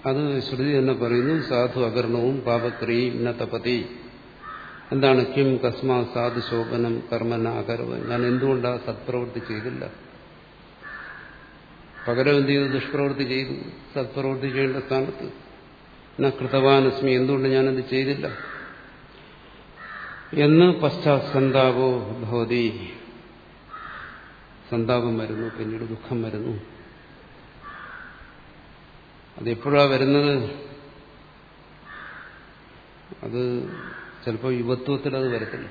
അത് ശ്രുതി തന്നെ പറയുന്നു സാധു അകർണവും പാപക്രിയും ഇന്നത്തപതി. എന്താണ് കിം കസ്മാ സാധു ശോഭനം കർമ്മന അകർവ്? ഞാൻ എന്തുകൊണ്ടാ സത്പ്രവൃത്തി ചെയ്തില്ല? പകരം എന്ത് ചെയ്തു? ദുഷ്പ്രവൃത്തി ചെയ്തു. സത്പ്രവൃത്തി ചെയ്യേണ്ട സ്ഥാനത്ത്. എന്നാ കൃതവാനസ്മി എന്തുകൊണ്ട് ഞാനത് ചെയ്തില്ല? എന്ന് പശ്ചാത് ഭവതി. സന്താപം വരുന്നു പിന്നീട് ദുഃഖം വരുന്നു. അതെപ്പോഴാ വരുന്നത്? അത് ചിലപ്പോൾ യുവത്വത്തിൽ അത് വരത്തില്ല.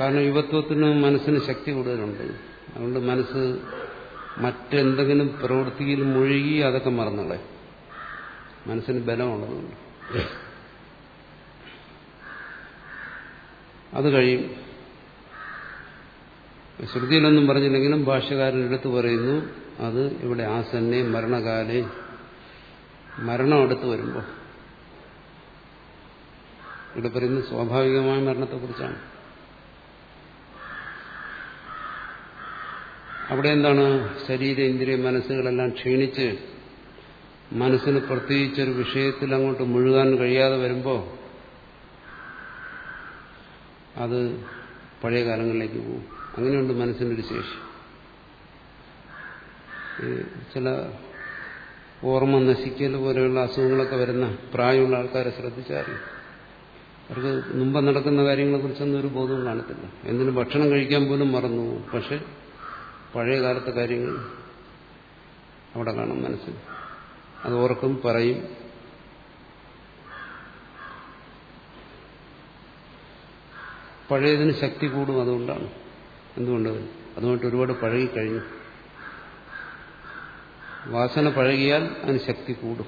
കാരണം യുവത്വത്തിന് മനസ്സിന് ശക്തി കൂടുതലുണ്ട്. അതുകൊണ്ട് മനസ്സ് മറ്റെന്തെങ്കിലും പ്രവൃത്തിയിൽ മുഴുകി അതൊക്കെ മറന്നുള്ളേ മനസ്സിന് ബലമുള്ളതുകൊണ്ട്. അത് കഴിയും. ശ്രുതിയിലൊന്നും പറഞ്ഞില്ലെങ്കിലും ഭാഷ്യകാരൻ എടുത്തു പറയുന്നു അത് ഇവിടെ ആസന്നെ മരണകാലെ. മരണം അടുത്ത് വരുമ്പോൾ ഇവിടെ പറയുന്നത് സ്വാഭാവികമായ മരണത്തെക്കുറിച്ചാണ്. അവിടെ എന്താണ്? ശരീര ഇന്ദ്രിയ മനസ്സുകളെല്ലാം ക്ഷീണിച്ച് മനസ്സിന് പ്രത്യേകിച്ചൊരു വിഷയത്തിൽ അങ്ങോട്ട് മുഴുകാൻ കഴിയാതെ വരുമ്പോൾ അത് പഴയ കാലങ്ങളിലേക്ക് പോകും. അങ്ങനെയുണ്ട് മനസ്സിനൊരു ശേഷി. ചില ഓർമ്മ നശിക്കൽ പോലെയുള്ള അസുഖങ്ങളൊക്കെ വരുന്ന പ്രായമുള്ള ആൾക്കാരെ ശ്രദ്ധിച്ചാറില്ല. അവർക്ക് മുമ്പ് നടക്കുന്ന കാര്യങ്ങളെക്കുറിച്ചൊന്നും ഒരു ബോധവും കാണത്തില്ല. എന്തിനും ഭക്ഷണം കഴിക്കാൻ പോലും മറന്നു പോകും. പക്ഷെ പഴയ കാലത്തെ കാര്യങ്ങൾ അവിടെ കാണും മനസ്സിൽ. അത് ഓർക്കും പറയും പഴയതിന് ശക്തി കൂടും അതുകൊണ്ടാണ്. എന്തുകൊണ്ട്? അതുകൊണ്ട് ഒരുപാട് പഴകിക്കഴിഞ്ഞു. വാസന പഴകിയാൽ അതിന് ശക്തി കൂടും.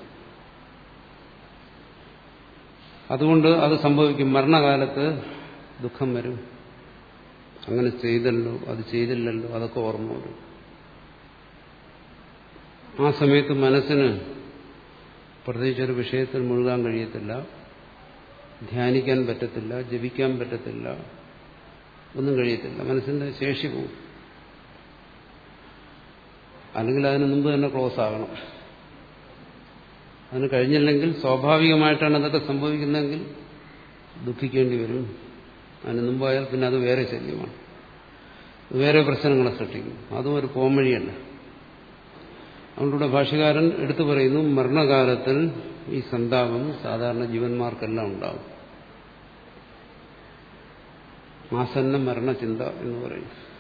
അതുകൊണ്ട് അത് സംഭവിക്കും. മരണകാലത്ത് ദുഃഖം വരും. അങ്ങനെ ചെയ്തല്ലോ അത് ചെയ്തില്ലല്ലോ അതൊക്കെ ഓർമ്മ വരും ആ സമയത്ത് മനസ്സിന് പ്രത്യേകിച്ചൊരു വിഷയത്തിൽ മുഴുകാൻ കഴിയത്തില്ല. ധ്യാനിക്കാൻ പറ്റത്തില്ല ജപിക്കാൻ പറ്റത്തില്ല ഒന്നും കഴിയത്തില്ല. മനസ്സിന്റെ ശേഷി പോകും അല്ലെങ്കിൽ അതിന് മുമ്പ് തന്നെ ക്ലോസ് ആകണം. അതിന് കഴിഞ്ഞില്ലെങ്കിൽ സ്വാഭാവികമായിട്ടാണ് അതൊക്കെ സംഭവിക്കുന്നതെങ്കിൽ ദുഃഖിക്കേണ്ടി വരും. അതിന് മുമ്പായാൽ പിന്നെ അത് വേറെ ശല്യമാണ്. വേറെ പ്രശ്നങ്ങളെ സൃഷ്ടിക്കും. അതും ഒരു പോംവഴിയല്ല അതുകൊണ്ടിവിടെ ഭാഷകാരൻ എടുത്തു പറയുന്നു മരണകാലത്തിൽ ഈ സന്താപം സാധാരണ ജീവന്മാർക്കെല്ലാം ഉണ്ടാകും ആസന്ന മരണചിന്ത എന്ന് പറയും.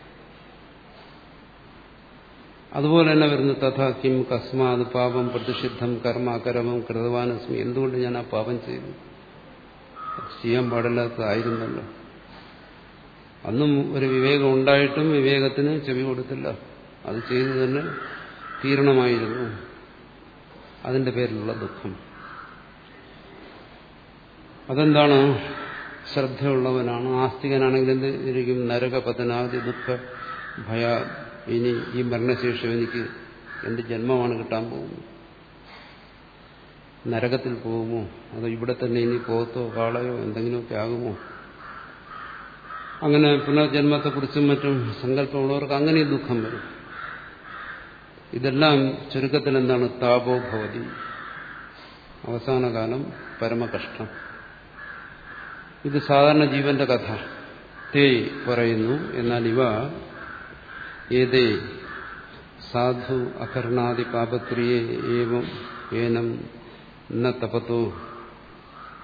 അതുപോലെ തന്നെ വരുന്നു തഥാ കിം കസ്മാത് പാപം പ്രതിഷിദ്ധം കർമ്മ അകരമം കൃതവാനസ്മി. എന്തുകൊണ്ട് ഞാൻ ആ പാപം ചെയ്തു? ചെയ്യാൻ പാടില്ലാത്തതായിരുന്നല്ലോ. അന്നും ഒരു വിവേകം ഉണ്ടായിട്ടും വിവേകത്തിന് ചെവി കൊടുത്തില്ല. അത് ചെയ്തു തന്നെ തീരണമായിരുന്നു. അതിന്റെ പേരിലുള്ള ദുഃഖം. അതെന്താണ്? ശ്രദ്ധയുള്ളവനാണ് ആസ്തികനാണെങ്കിൽ എന്ത് ഇരിക്കും? നരകപതനാദി ദുഃഖ ഭയ. ഇനി ഈ മരണശേഷം എനിക്ക് എന്ത് ജന്മമാണ് കിട്ടാൻ പോകുന്നത് നരകത്തിൽ പോകുമോ? അതോ ഇവിടെ തന്നെ ഇനി പോത്തോ കാളയോ എന്തെങ്കിലുമൊക്കെ ആകുമോ? അങ്ങനെ പുനർജന്മത്തെക്കുറിച്ചും മറ്റും സങ്കല്പമുള്ളവർക്ക് അങ്ങനെ ദുഃഖം വരും. ഇതെല്ലാം ചുരുക്കത്തിൽ എന്താണ് താപോ ഭവതി. അവസാന കാലം പരമകഷ്ടം ഇത് സാധാരണ ജീവന്റെ കഥ. തേ പറയുന്നു. എന്നാൽ ഇവ ഏതേ? സാധു അകർണാദി പാപത്രിയെ ഏവം ഏനം ന തപത്തോ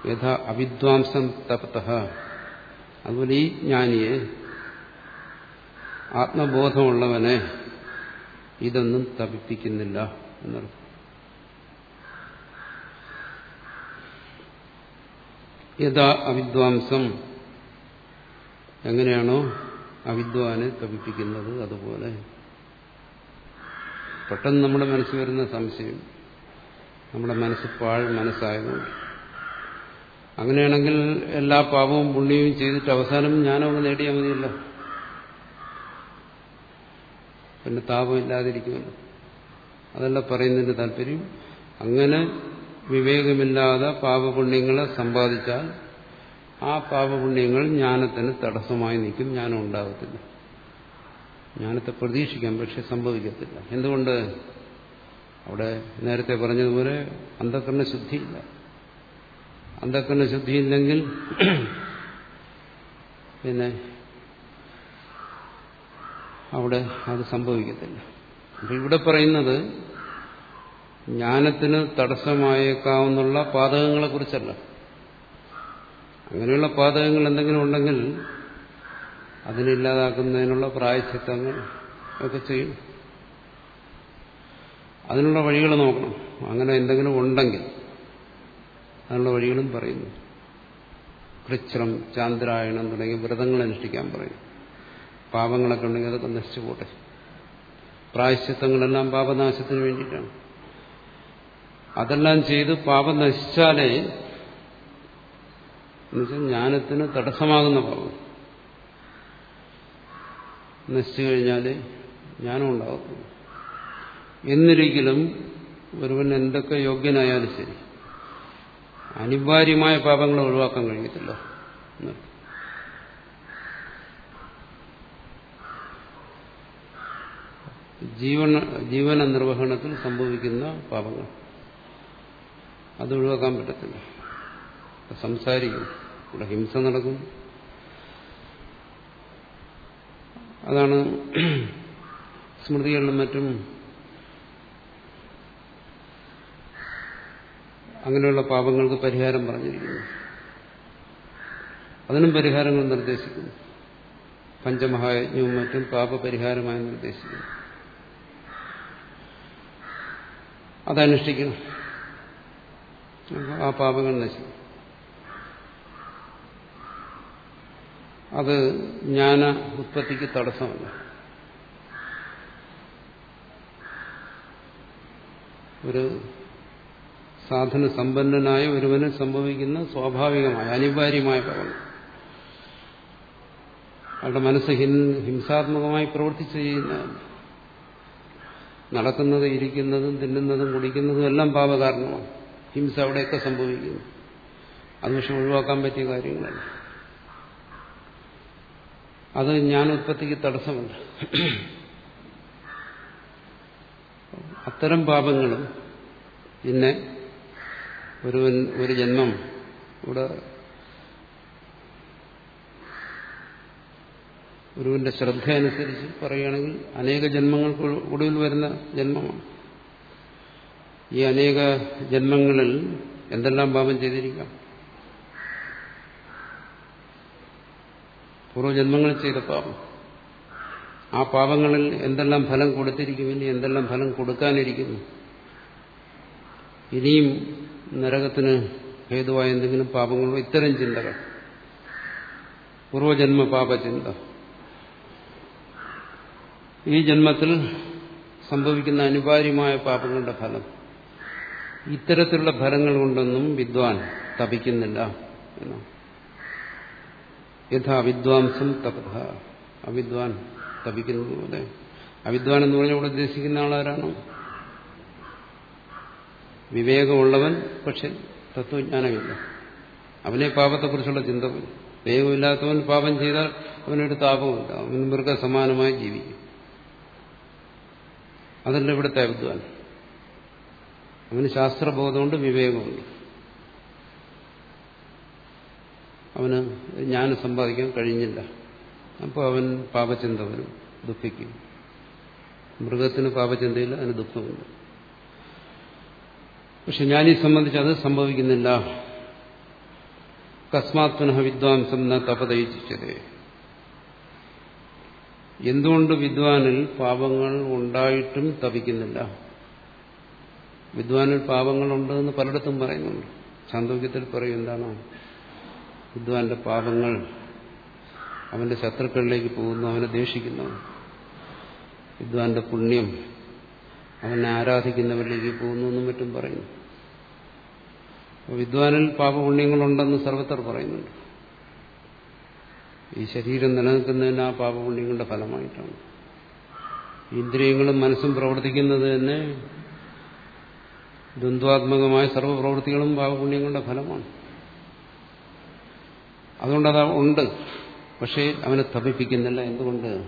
യഥാ അവിദ്വാംസം തപത. അതുപോലെ ഈ ജ്ഞാനിയെ ആത്മബോധമുള്ളവനെ ഇതൊന്നും തപിപ്പിക്കുന്നില്ല എന്നർത്ഥം. യഥാ അവിദ്വാംസം. എങ്ങനെയാണോ അവിദ്വാനെ തപിപ്പിക്കുന്നത് അതുപോലെ. പെട്ടെന്ന് നമ്മുടെ മനസ്സിൽ വരുന്ന സംശയം നമ്മുടെ മനസ്സ് പാൾ മനസ്സായതുകൊണ്ട്. അങ്ങനെയാണെങ്കിൽ എല്ലാ പാപവും പുണ്യവും ചെയ്തിട്ട് അവസാനം ജ്ഞാനമൊക്കെ നേടിയാൽ മതിയല്ലോ. പിന്നെ താപമില്ലാതിരിക്കുമല്ലോ. അതല്ല പറയുന്നതിന്റെ താല്പര്യം. അങ്ങനെ വിവേകമില്ലാതെ പാപപുണ്യങ്ങളെ സമ്പാദിച്ചാൽ ആ പാപപുണ്യങ്ങൾ ജ്ഞാനത്തിന് തടസ്സമായി നിൽക്കും. ജ്ഞാനം ഉണ്ടാകത്തില്ല. ജ്ഞാനത്തെ പ്രതീക്ഷിക്കാം പക്ഷെ സംഭവിക്കത്തില്ല. എന്തുകൊണ്ട്? അവിടെ നേരത്തെ പറഞ്ഞതുപോലെ അന്ധക്കരണ ശുദ്ധിയില്ല. അന്ധക്കരണ ശുദ്ധിയില്ലെങ്കിൽ പിന്നെ അവിടെ അത് സംഭവിക്കത്തില്ല. ഇവിടെ പറയുന്നത് ജ്ഞാനത്തിന് തടസ്സമായേക്കാവുന്നുള്ള പാതകങ്ങളെക്കുറിച്ചല്ല. അങ്ങനെയുള്ള പാതകങ്ങൾ എന്തെങ്കിലും ഉണ്ടെങ്കിൽ അതിനില്ലാതാക്കുന്നതിനുള്ള പ്രായച്ചിത്തങ്ങൾ ഒക്കെ ചെയ്യും. അതിനുള്ള വഴികൾ നോക്കണം. അങ്ങനെ എന്തെങ്കിലും ഉണ്ടെങ്കിൽ അതിനുള്ള വഴികളും പറയുന്നു. കൃച്ഛ്രം ചാന്ദ്രായണം തുടങ്ങിയ വ്രതങ്ങൾ അനുഷ്ഠിക്കാൻ പറയും. പാപങ്ങളൊക്കെ ഉണ്ടെങ്കിൽ അതൊക്കെ നശിച്ചു പോട്ടെ. പ്രായശ്ചിത്തങ്ങളെല്ലാം പാപനാശത്തിന് വേണ്ടിയിട്ടാണ്. അതെല്ലാം ചെയ്ത് പാപം നശിച്ചാലേ എന്നുവെച്ചാൽ ജ്ഞാനത്തിന് തടസ്സമാകുന്ന പാപം. നശിച്ചു കഴിഞ്ഞാൽ ജ്ഞാനം ഉണ്ടാകും എന്നിരിക്കലും ഒരുവൻ എന്തൊക്കെ യോഗ്യനായാലും ശരി അനിവാര്യമായ പാപങ്ങളെ ഒഴിവാക്കാൻ കഴിയത്തില്ല. ജീവന ജീവന നിർവഹണത്തിൽ സംഭവിക്കുന്ന പാപങ്ങൾ. അത് ഒഴിവാക്കാൻ പറ്റത്തില്ല. സംസാരിക്കും. ഇവിടെ ഹിംസ നടക്കും. അതാണ് സ്മൃതികളിലും മറ്റും അങ്ങനെയുള്ള പാപങ്ങൾക്ക് പരിഹാരം പറഞ്ഞിരിക്കുന്നു. അതിനും പരിഹാരങ്ങൾ നിർദ്ദേശിക്കുന്നു. പഞ്ചമഹായജ്ഞവും മറ്റും പാപപരിഹാരമായി നിർദ്ദേശിക്കുന്നു. അതനുഷ്ഠിക്കണം. ആ പാപങ്ങൾ നശിക്കും. അത് ജ്ഞാന ഉത്പത്തിക്ക് തടസ്സമല്ല. ഒരു സാധന സമ്പന്നനായ ഒരുവന് സംഭവിക്കുന്ന സ്വാഭാവികമായ അനിവാര്യമായ പ്രവണത അയാളുടെ മനസ്സ് ഹിംസാത്മകമായി പ്രവർത്തിച്ച് ചെയ്യുന്നതല്ല നടക്കുന്നത് ഇരിക്കുന്നതും തിന്നുന്നതും കുടിക്കുന്നതും എല്ലാം പാപകാരണമാണ്. ഹിംസ അവിടെയൊക്കെ സംഭവിക്കുന്നു. അത് പക്ഷെ ഒഴിവാക്കാൻ പറ്റിയ കാര്യങ്ങളല്ല. അത് ജ്ഞാനോത്പത്തിക്ക് തടസ്സമല്ല അത്തരം പാപങ്ങളും പിന്നെ ഒരു ഒരു ജന്മം ഇവിടെ ഗുരുവിന്റെ ശ്രദ്ധ അനുസരിച്ച് പറയുകയാണെങ്കിൽ അനേക ജന്മങ്ങൾക്ക് ഒടുവിൽ വരുന്ന ജന്മമാണ്. ഈ അനേക ജന്മങ്ങളിൽ എന്തെല്ലാം പാപം ചെയ്തിരിക്കാം? പൂർവജന്മങ്ങളിൽ ചെയ്ത പാപം. ആ പാപങ്ങളിൽ എന്തെല്ലാം ഫലം കൊടുത്തിരിക്കും? ഇനി എന്തെല്ലാം ഫലം കൊടുക്കാനിരിക്കുന്നു? ഇനിയും നരകത്തിന് ഹേതുവായ എന്തെങ്കിലും പാപങ്ങളോ ഇത്തരം ചിന്തകൾ. പൂർവജന്മ പാപചിന്ത ഈ ജന്മത്തിൽ സംഭവിക്കുന്ന അനിവാര്യമായ പാപങ്ങളുടെ ഫലം. ഇത്തരത്തിലുള്ള ഫലങ്ങൾ കൊണ്ടൊന്നും വിദ്വാൻ തപിക്കുന്നില്ല എന്നാണ് യഥാ വിദ്വാംസം തപത അവിദ്വാൻ തപിക്കുന്നത് പോലെ. അവിദ്വാൻ എന്ന് പറഞ്ഞാൽ ഇവിടെ ഉദ്ദേശിക്കുന്ന ആളാരാണ്? വിവേകമുള്ളവൻ പക്ഷെ തത്വജ്ഞാനമില്ല. അവനെ പാപത്തെക്കുറിച്ചുള്ള ചിന്ത വിവേകമില്ലാത്തവൻ പാപം ചെയ്താൽ അവനൊരു താപമില്ല അവൻ മൃഗസമാനമായി ജീവിക്കും. അതല്ല ഇവിടുത്തെ വിദ്വാൻ അവന് ശാസ്ത്രബോധമുണ്ട് വിവേകമുണ്ട്. അവന് ജ്ഞാനം സമ്പാദിക്കാൻ കഴിഞ്ഞില്ല. അപ്പോൾ അവൻ പാപചിന്ത വരും ദുഃഖിക്കും. മൃഗത്തിന് പാപചിന്തയില്ല അതിന് ദുഃഖമുണ്ട്. പക്ഷെ ഞാനീ സംബന്ധിച്ച് അത് സംഭവിക്കുന്നില്ല. കസ്മാത് പുനഃ വിദ്വാംസം ന തപതയിച്ചതേ എന്തുകൊണ്ട് വിദ്വാനിൽ പാപങ്ങൾ ഉണ്ടായിട്ടും തപിക്കുന്നില്ല? വിദ്വാനിൽ പാപങ്ങളുണ്ട് എന്ന് പലയിടത്തും പറയുന്നുണ്ട്. ചാന്തോക്യത്തിൽ പറയും എന്താണ്? വിദ്വാന്റെ പാപങ്ങൾ അവന്റെ ശത്രുക്കളിലേക്ക് പോകുന്നു അവനെ ദേഷിക്കുന്നു വിദ്വാന്റെ പുണ്യം അവനെ ആരാധിക്കുന്നവരിലേക്ക് പോകുന്നു എന്നും മറ്റും പറയുന്നു. വിദ്വാനിൽ പാപപുണ്യങ്ങളുണ്ടെന്ന് സർവത്തർ പറയുന്നുണ്ട്. ഈ ശരീരം നിലനിൽക്കുന്നതിന് ആ പാപപുണ്യങ്ങളുടെ ഫലമായിട്ടാണ്. ഇന്ദ്രിയങ്ങളും മനസ്സും പ്രവർത്തിക്കുന്നത് തന്നെ ദ്വന്ദ്വാത്മകമായ സർവപ്രവൃത്തികളും പാപപുണ്യങ്ങളുടെ ഫലമാണ്. അതുകൊണ്ടത് ഉണ്ട്. പക്ഷേ അവനെ തപിപ്പിക്കുന്നില്ല എന്തുകൊണ്ട്?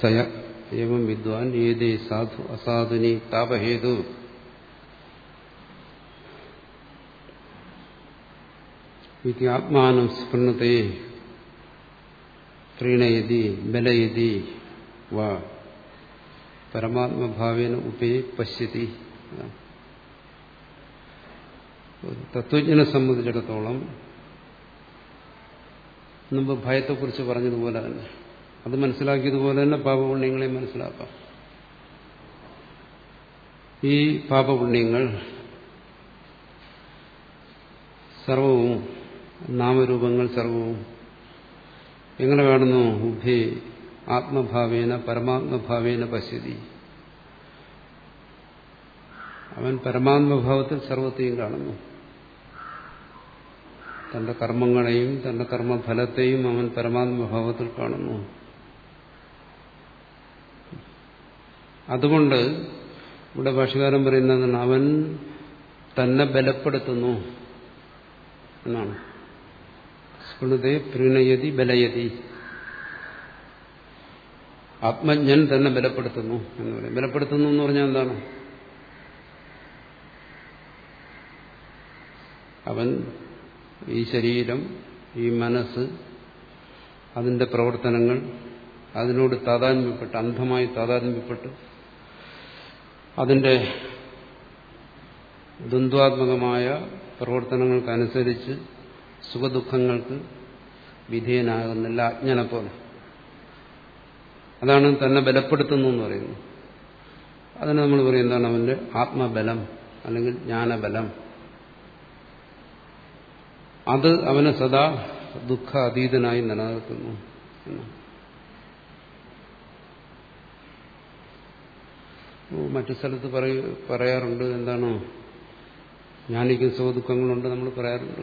സയ ഏവം വിദ്വാൻ ഏതേ സാധു അസാധുനി താപഹേതു. ഇത് ആത്മാനം സ്പൃണത്തെ പ്രീണയതി ബലയതി വാ. പരമാത്മഭാവേന ഉപേ പശ്യതി തത്വജ്ഞനെ സംബന്ധിച്ചിടത്തോളം മുമ്പ് ഭയത്തെക്കുറിച്ച് പറഞ്ഞതുപോലെ തന്നെ. അത് മനസ്സിലാക്കിയതുപോലെ തന്നെ പാപപുണ്യങ്ങളെ മനസ്സിലാക്കാം. ഈ പാപപുണ്യങ്ങൾ സർവവും നാമരൂപങ്ങൾ സർവവും എങ്ങനെ കാണുന്നു? ഉഭേ ആത്മഭാവേന പരമാത്മഭാവേന പശ്യതി. അവൻ പരമാത്മഭാവത്തിൽ സർവത്തെയും കാണുന്നു. തന്റെ കർമ്മങ്ങളെയും തന്റെ കർമ്മഫലത്തെയും അവൻ പരമാത്മഭാവത്തിൽ കാണുന്നു. അതുകൊണ്ട് ഇവിടെ ഭാഷകാരൻ പറയുന്നത് അവൻ തന്നെ ബലപ്പെടുത്തുന്നു എന്നാണ്. സ്മൃതി പ്രീണയതി ബലയതി. ആത്മജ്ഞൻ തന്നെ ബലപ്പെടുത്തുന്നു എന്ന് പറയും. ബലപ്പെടുത്തുന്നു എന്ന് പറഞ്ഞാൽ എന്താണ്? അവൻ ഈ ശരീരം ഈ മനസ്സ് അതിന്റെ പ്രവർത്തനങ്ങൾ അതിനോട് താതാത്മ്യപ്പെട്ട് അന്ധമായി താതാത്മ്യപ്പെട്ട് അതിന്റെ ദ്വന്ദ്വാത്മകമായ പ്രവർത്തനങ്ങൾക്കനുസരിച്ച് സുഖദുഃഖങ്ങൾക്ക് വിധേയനാകുന്നില്ല അജ്ഞനെ പോലെ. അതാണ് തന്നെ ബലപ്പെടുത്തുന്നു എന്ന് പറയുന്നത്. അതിന് നമ്മൾ പറയും എന്താണ് അവന്റെ ആത്മബലം അല്ലെങ്കിൽ ജ്ഞാനബലം? അത് അവനെ സദാ ദുഃഖ അതീതനായി നിലനിർത്തുന്നു മറ്റു സ്ഥലത്ത് പറയാറുണ്ട് എന്താണ്? ജ്ഞാനിക്കും സുഖദുഃഖങ്ങളുണ്ട് നമ്മൾ പറയാറുണ്ട്.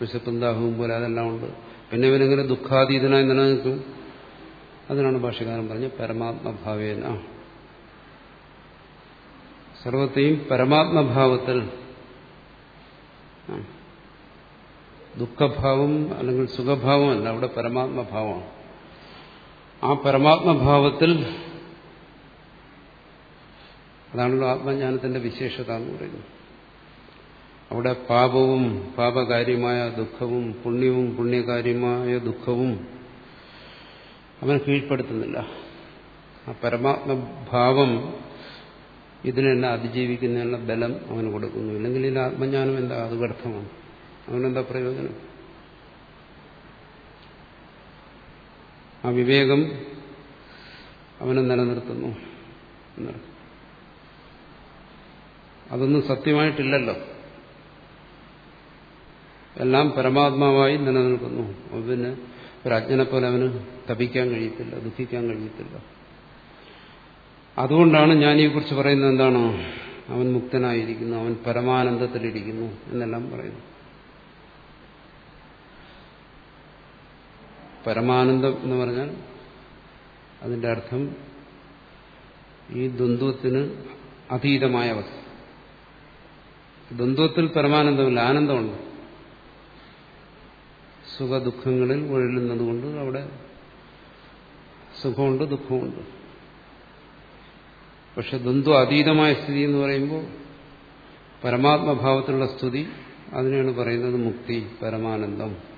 വിശപ്പും ദാഹവും പോലെ അതെല്ലാം ഉണ്ട്. പിന്നെ ഇവനെങ്ങനെ ദുഃഖാതീതനായി നിലനിൽക്കും. അതിനാണ് ഭാഷകാരൻ പറഞ്ഞ പരമാത്മഭാവേന. സർവത്തെയും പരമാത്മഭാവത്തിൽ. ദുഃഖഭാവം അല്ലെങ്കിൽ സുഖഭാവം അല്ല അവിടെ പരമാത്മഭാവമാണ്. ആ പരമാത്മഭാവത്തിൽ അതാണല്ലോ ആത്മജ്ഞാനത്തിന്റെ വിശേഷത എന്ന് പറയുന്നത്. അവിടെ പാപവും പാപകാര്യമായ ദുഃഖവും പുണ്യവും പുണ്യകാര്യമായ ദുഃഖവും അവനെ കീഴ്പ്പെടുത്തുന്നില്ല. ആ പരമാത്മഭാവം ഇതിനെല്ലാം അതിജീവിക്കുന്നതിനുള്ള ബലം അവന് കൊടുക്കുന്നു. ഇല്ലെങ്കിൽ ഇതിൽ ആത്മജ്ഞാനം എന്താ? അത് വ്യർത്ഥമാണ്. അവനെന്താ പ്രയോജനം? ആ വിവേകം അവനെ നിലനിർത്തുന്നു അതൊന്നും സത്യമായിട്ടില്ലല്ലോ. എല്ലാം പരമാത്മാവായി നിലനിൽക്കുന്നു. ഒരു അജ്ഞനെ പോലെ അവന് തപിക്കാൻ കഴിയത്തില്ല ദുഃഖിക്കാൻ കഴിയത്തില്ല. അതുകൊണ്ടാണ് ഞാൻ ഈ കുറിച്ച് പറയുന്നത് എന്താണോ? അവൻ മുക്തനായിരിക്കുന്നു അവൻ പരമാനന്ദത്തിലിരിക്കുന്നു എന്നെല്ലാം പറയുന്നു. പരമാനന്ദം എന്ന് പറഞ്ഞാൽ അതിന്റെ അർത്ഥം ഈ ദ്വന്ദ്വത്തിന് അതീതമായ അവസ്ഥ. ദ്വന്ദ്വത്തിൽ പരമാനന്ദമില്ല ആനന്ദമുണ്ട്. സുഖദുഃഖങ്ങളിൽ ഒഴിലുന്നതുകൊണ്ട് അവിടെ സുഖമുണ്ട് ദുഃഖമുണ്ട്. പക്ഷെ ദ്വന്ദ്വ അതീതമായ സ്ഥിതി എന്ന് പറയുമ്പോൾ പരമാത്മഭാവത്തിലുള്ള സ്തുതി അതിനെയാണ് പറയുന്നത് മുക്തി പരമാനന്ദം.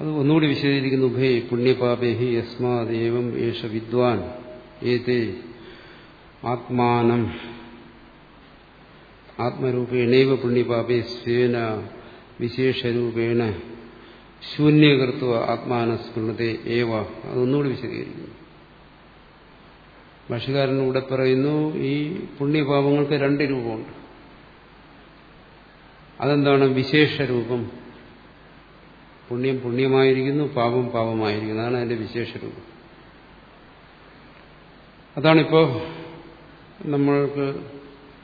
അത് ഒന്നുകൂടി വിശദീകരിക്കുന്നു. ഭേ പുണ്യപാപേഹി യസ്മാദേവം യേശ വിദ്വാൻ. ഏതേ ആത്മാനം. ആത്മരൂപേണൈവ പുണ്യപാപേ സ്വേന വിശേഷരൂപേണ ശൂന്യകൃത്വ ആത്മാനസ്മൃതേ ഏവ. അതൊന്നുകൂടി വിശദീകരിക്കുന്നു. ഭാഷകാരൻ ഇവിടെ പറയുന്നു ഈ പുണ്യപാപങ്ങൾക്ക് രണ്ട് രൂപമുണ്ട്. അതെന്താണ്? വിശേഷരൂപം. പുണ്യം പുണ്യമായിരിക്കുന്നു പാപം പാപമായിരിക്കുന്നു. അതാണ് അതിന്റെ വിശേഷരൂപം. അതാണിപ്പോ നമ്മൾക്ക്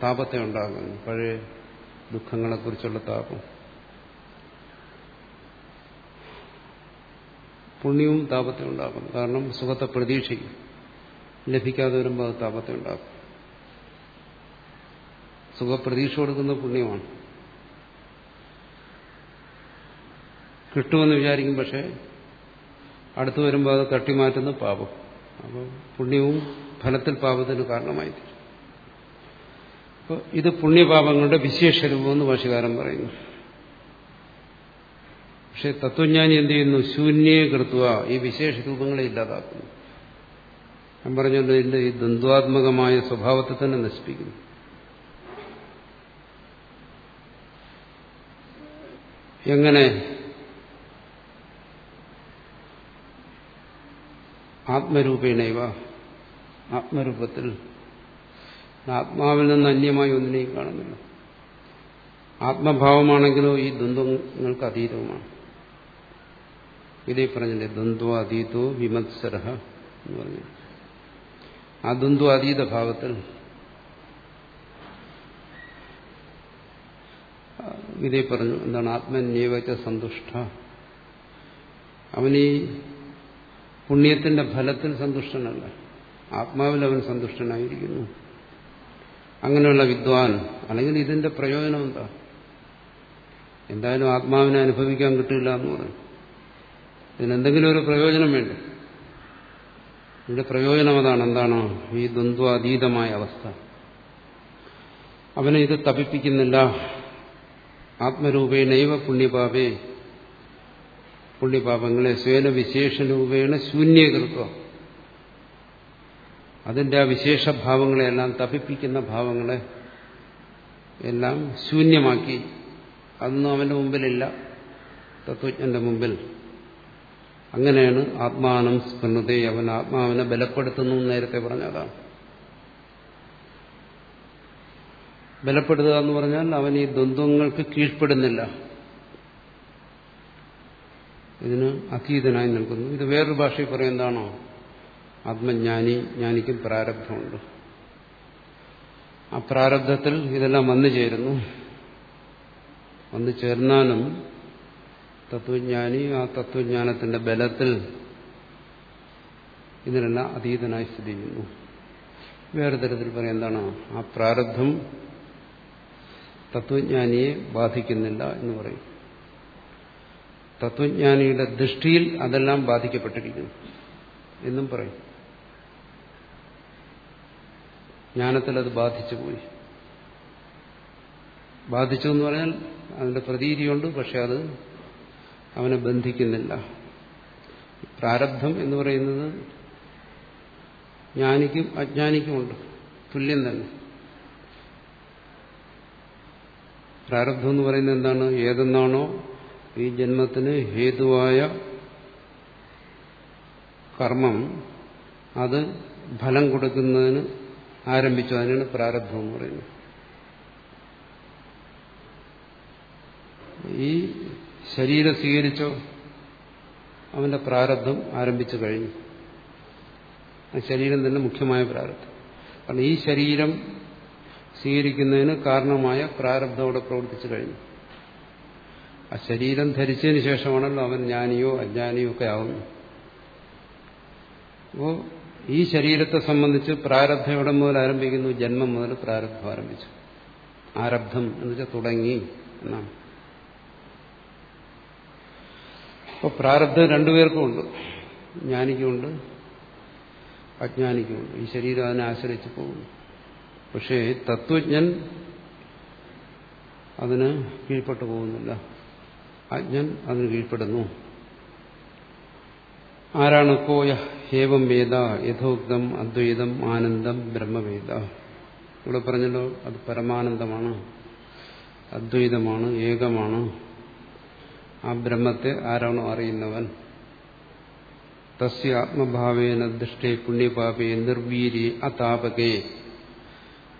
താപത്തെ ഉണ്ടാകുന്നത് പഴയ ദുഃഖങ്ങളെക്കുറിച്ചുള്ള താപം. പുണ്യവും താപത്തെ ഉണ്ടാക്കും കാരണം സുഖത്തെ പ്രതീക്ഷിക്കും. ലഭിക്കാതെ വരുമ്പോൾ അത് താപത്തെ ഉണ്ടാക്കും. സുഖപ്രതീക്ഷ കൊടുക്കുന്ന പുണ്യമാണ്. കിട്ടുമെന്ന് വിചാരിക്കും പക്ഷെ അടുത്തു വരുമ്പോൾ അത് തട്ടിമാറ്റുന്ന പാപം. അപ്പോൾ പുണ്യവും ഫലത്തിൽ പാപത്തിന് കാരണമായി അപ്പോൾ ഇത് പുണ്യപാപങ്ങളുടെ വിശേഷ രൂപമെന്ന് ഭാഷകാരം പറയുന്നു. പക്ഷെ തത്വജ്ഞാനി എന്ത് ചെയ്യുന്നു? ശൂന്യേ കൃത്വ ഈ വിശേഷ രൂപങ്ങളെ ഇല്ലാതാക്കുന്നു. ഞാൻ പറഞ്ഞുകൊണ്ട് ഇതിന്റെ ഈ ദ്വന്ദ്വാത്മകമായ സ്വഭാവത്തെ തന്നെ നശിപ്പിക്കുന്നു. എങ്ങനെ ആത്മരൂപേണൈവ. ആത്മരൂപത്തിൽ ആത്മാവിൽ നിന്ന് അന്യമായി ഒന്നിനെയും കാണുന്നില്ല. ആത്മഭാവമാണെങ്കിലോ ഈ ദ്വന്ദ്ങ്ങൾക്ക് അതീതവുമാണ്. ഇതേ പറഞ്ഞില്ലേ ദ്വന്ദ്വ അതീതോ വിമത്സര എന്ന് പറഞ്ഞു ആ ദ്വന്ദ്വ അതീത ഭാവത്തിൽ ഇതേ പറഞ്ഞു എന്താണ് ആത്മന്യവച്ച സന്തുഷ്ട. അവനീ പുണ്യത്തിന്റെ ഫലത്തിൽ സന്തുഷ്ടനല്ല. ആത്മാവിൽ അവൻ സന്തുഷ്ടനായിരിക്കുന്നു. അങ്ങനെയുള്ള വിദ്വാൻ അല്ലെങ്കിൽ ഇതിന്റെ പ്രയോജനം എന്താ? എന്തായാലും ആത്മാവിനെ അനുഭവിക്കാൻ കിട്ടില്ല എന്ന് പറയും. ഇതിനെന്തെങ്കിലും ഒരു പ്രയോജനം വേണ്ടേ? ഇതിന്റെ പ്രയോജനം അതാണ് എന്താണോ? ഈ ദ്വന്ദ്വാതീതമായ അവസ്ഥ. അവനെ ഇത് തപിപ്പിക്കുന്നില്ല. ആത്മരൂപേണൈവ പുണ്യപാപേ പുണ്യപാപങ്ങളെ സ്വേന വിശേഷരൂപേണ ശൂന്യകൃത്വം അതിന്റെ ആ വിശേഷഭാവങ്ങളെല്ലാം തപിപ്പിക്കുന്ന ഭാവങ്ങളെ എല്ലാം ശൂന്യമാക്കി. അതൊന്നും അവന്റെ മുമ്പിലില്ല. തത്വജ്ഞന്റെ മുമ്പിൽ. അങ്ങനെയാണ് ആത്മാനം സ്മൃതി അവൻ ആത്മാവിനെ ബലപ്പെടുത്തുന്നു നേരത്തെ പറഞ്ഞതാണ്. ബലപ്പെടുത്തുക എന്ന് പറഞ്ഞാൽ അവൻ ഈ ദ്വന്ദ്ങ്ങൾക്ക് കീഴ്പ്പെടുന്നില്ല. ഇതിന് അതീതനായി നിൽക്കുന്നു. ഇത് വേറൊരു ഭാഷയിൽ പറയുന്നതാണോ ആത്മജ്ഞാനി ജ്ഞാനിക്കും പ്രാരബ്ധമുണ്ട്. ആ പ്രാരബ്ധത്തിൽ ഇതെല്ലാം വന്നു ചേരുന്നു. വന്നു ചേർന്നാലും തത്വജ്ഞാനി ആ തത്വജ്ഞാനത്തിന്റെ ബലത്തിൽ ഇതിനെല്ലാം അതീതനായി സ്ഥിതി ചെയ്യുന്നു. വേറെ തരത്തിൽ പറയാം എന്താണ്? ആ പ്രാരബ്ധം തത്വജ്ഞാനിയെ ബാധിക്കുന്നില്ല എന്ന് പറയും. തത്വജ്ഞാനിയുടെ ദൃഷ്ടിയിൽ അതെല്ലാം ബാധിക്കപ്പെട്ടിരിക്കുന്നു. എന്നും പറയും. ജ്ഞാനത്തിൽ അത് ബാധിച്ചു പോയി ബാധിച്ചു എന്ന് പറഞ്ഞാൽ അതിന്റെ പ്രതീതിയുണ്ട് പക്ഷെ അത് അവനെ ബന്ധിക്കുന്നില്ല. പ്രാരബ്ധം എന്ന് പറയുന്നത് ജ്ഞാനിക്കും അജ്ഞാനിക്കുമുണ്ട്. തുല്യം തന്നെ. പ്രാരബ്ധം എന്ന് പറയുന്നത് എന്താണ്? ഏതെന്നാണോ ഈ ജന്മത്തിന് ഹേതുവായ കർമ്മം അത് ഫലം കൊടുക്കുന്നതിന് ആരംഭിച്ചു. അതിനാണ് പ്രാരബ്ധം എന്ന് പറയുന്നത്. ഈ ശരീരം സ്വീകരിച്ചോ അവന്റെ പ്രാരബ്ധം ആരംഭിച്ചു കഴിഞ്ഞു. ശരീരം തന്നെ മുഖ്യമായ പ്രാരബ്ധം. കാരണം ഈ ശരീരം സ്വീകരിക്കുന്നതിന് കാരണമായ പ്രാരബ്ധം അവിടെ പ്രവർത്തിച്ചു കഴിഞ്ഞു. ആ ശരീരം ധരിച്ചതിന് ശേഷമാണല്ലോ അവൻ ജ്ഞാനിയോ അജ്ഞാനിയോ ഒക്കെ ആവുന്നു അപ്പോ ഈ ശരീരത്തെ സംബന്ധിച്ച് പ്രാരബ്ധം എവിടെ മുതൽ ആരംഭിക്കുന്നു? ജന്മം മുതൽ പ്രാരബ്ധം ആരംഭിച്ചു. ആരബ്ധം എന്ന് വെച്ചാൽ തുടങ്ങി എന്നാണ്. അപ്പോൾ പ്രാരബ്ധം രണ്ടുപേർക്കും ഉണ്ട്. ജ്ഞാനിക്കുമുണ്ട് അജ്ഞാനിക്കുമുണ്ട്. ഈ ശരീരം അതിനെ ആശ്രയിച്ച് പോകുന്നു. പക്ഷേ തത്വജ്ഞൻ അതിന് കീഴ്പ്പെട്ടു പോകുന്നില്ല. അജ്ഞൻ അതിന് കീഴ്പ്പെടുന്നു. ആരാണ് കോയ? ഹേവം വേദ യഥോക്തം അദ്വൈതം ആനന്ദം ബ്രഹ്മവേദ. ഇവിടെ പറഞ്ഞല്ലോ അത് പരമാനന്ദമാണ്. അദ്വൈതമാണ് ഏകമാണ്. ആ ബ്രഹ്മത്തെ ആരാണോ അറിയുന്നവൻ? തസ്യ ആത്മഭാവേന ദൃഷ്ടേ പുണ്യപാപേ നിർവീര്യ അതാപകേ.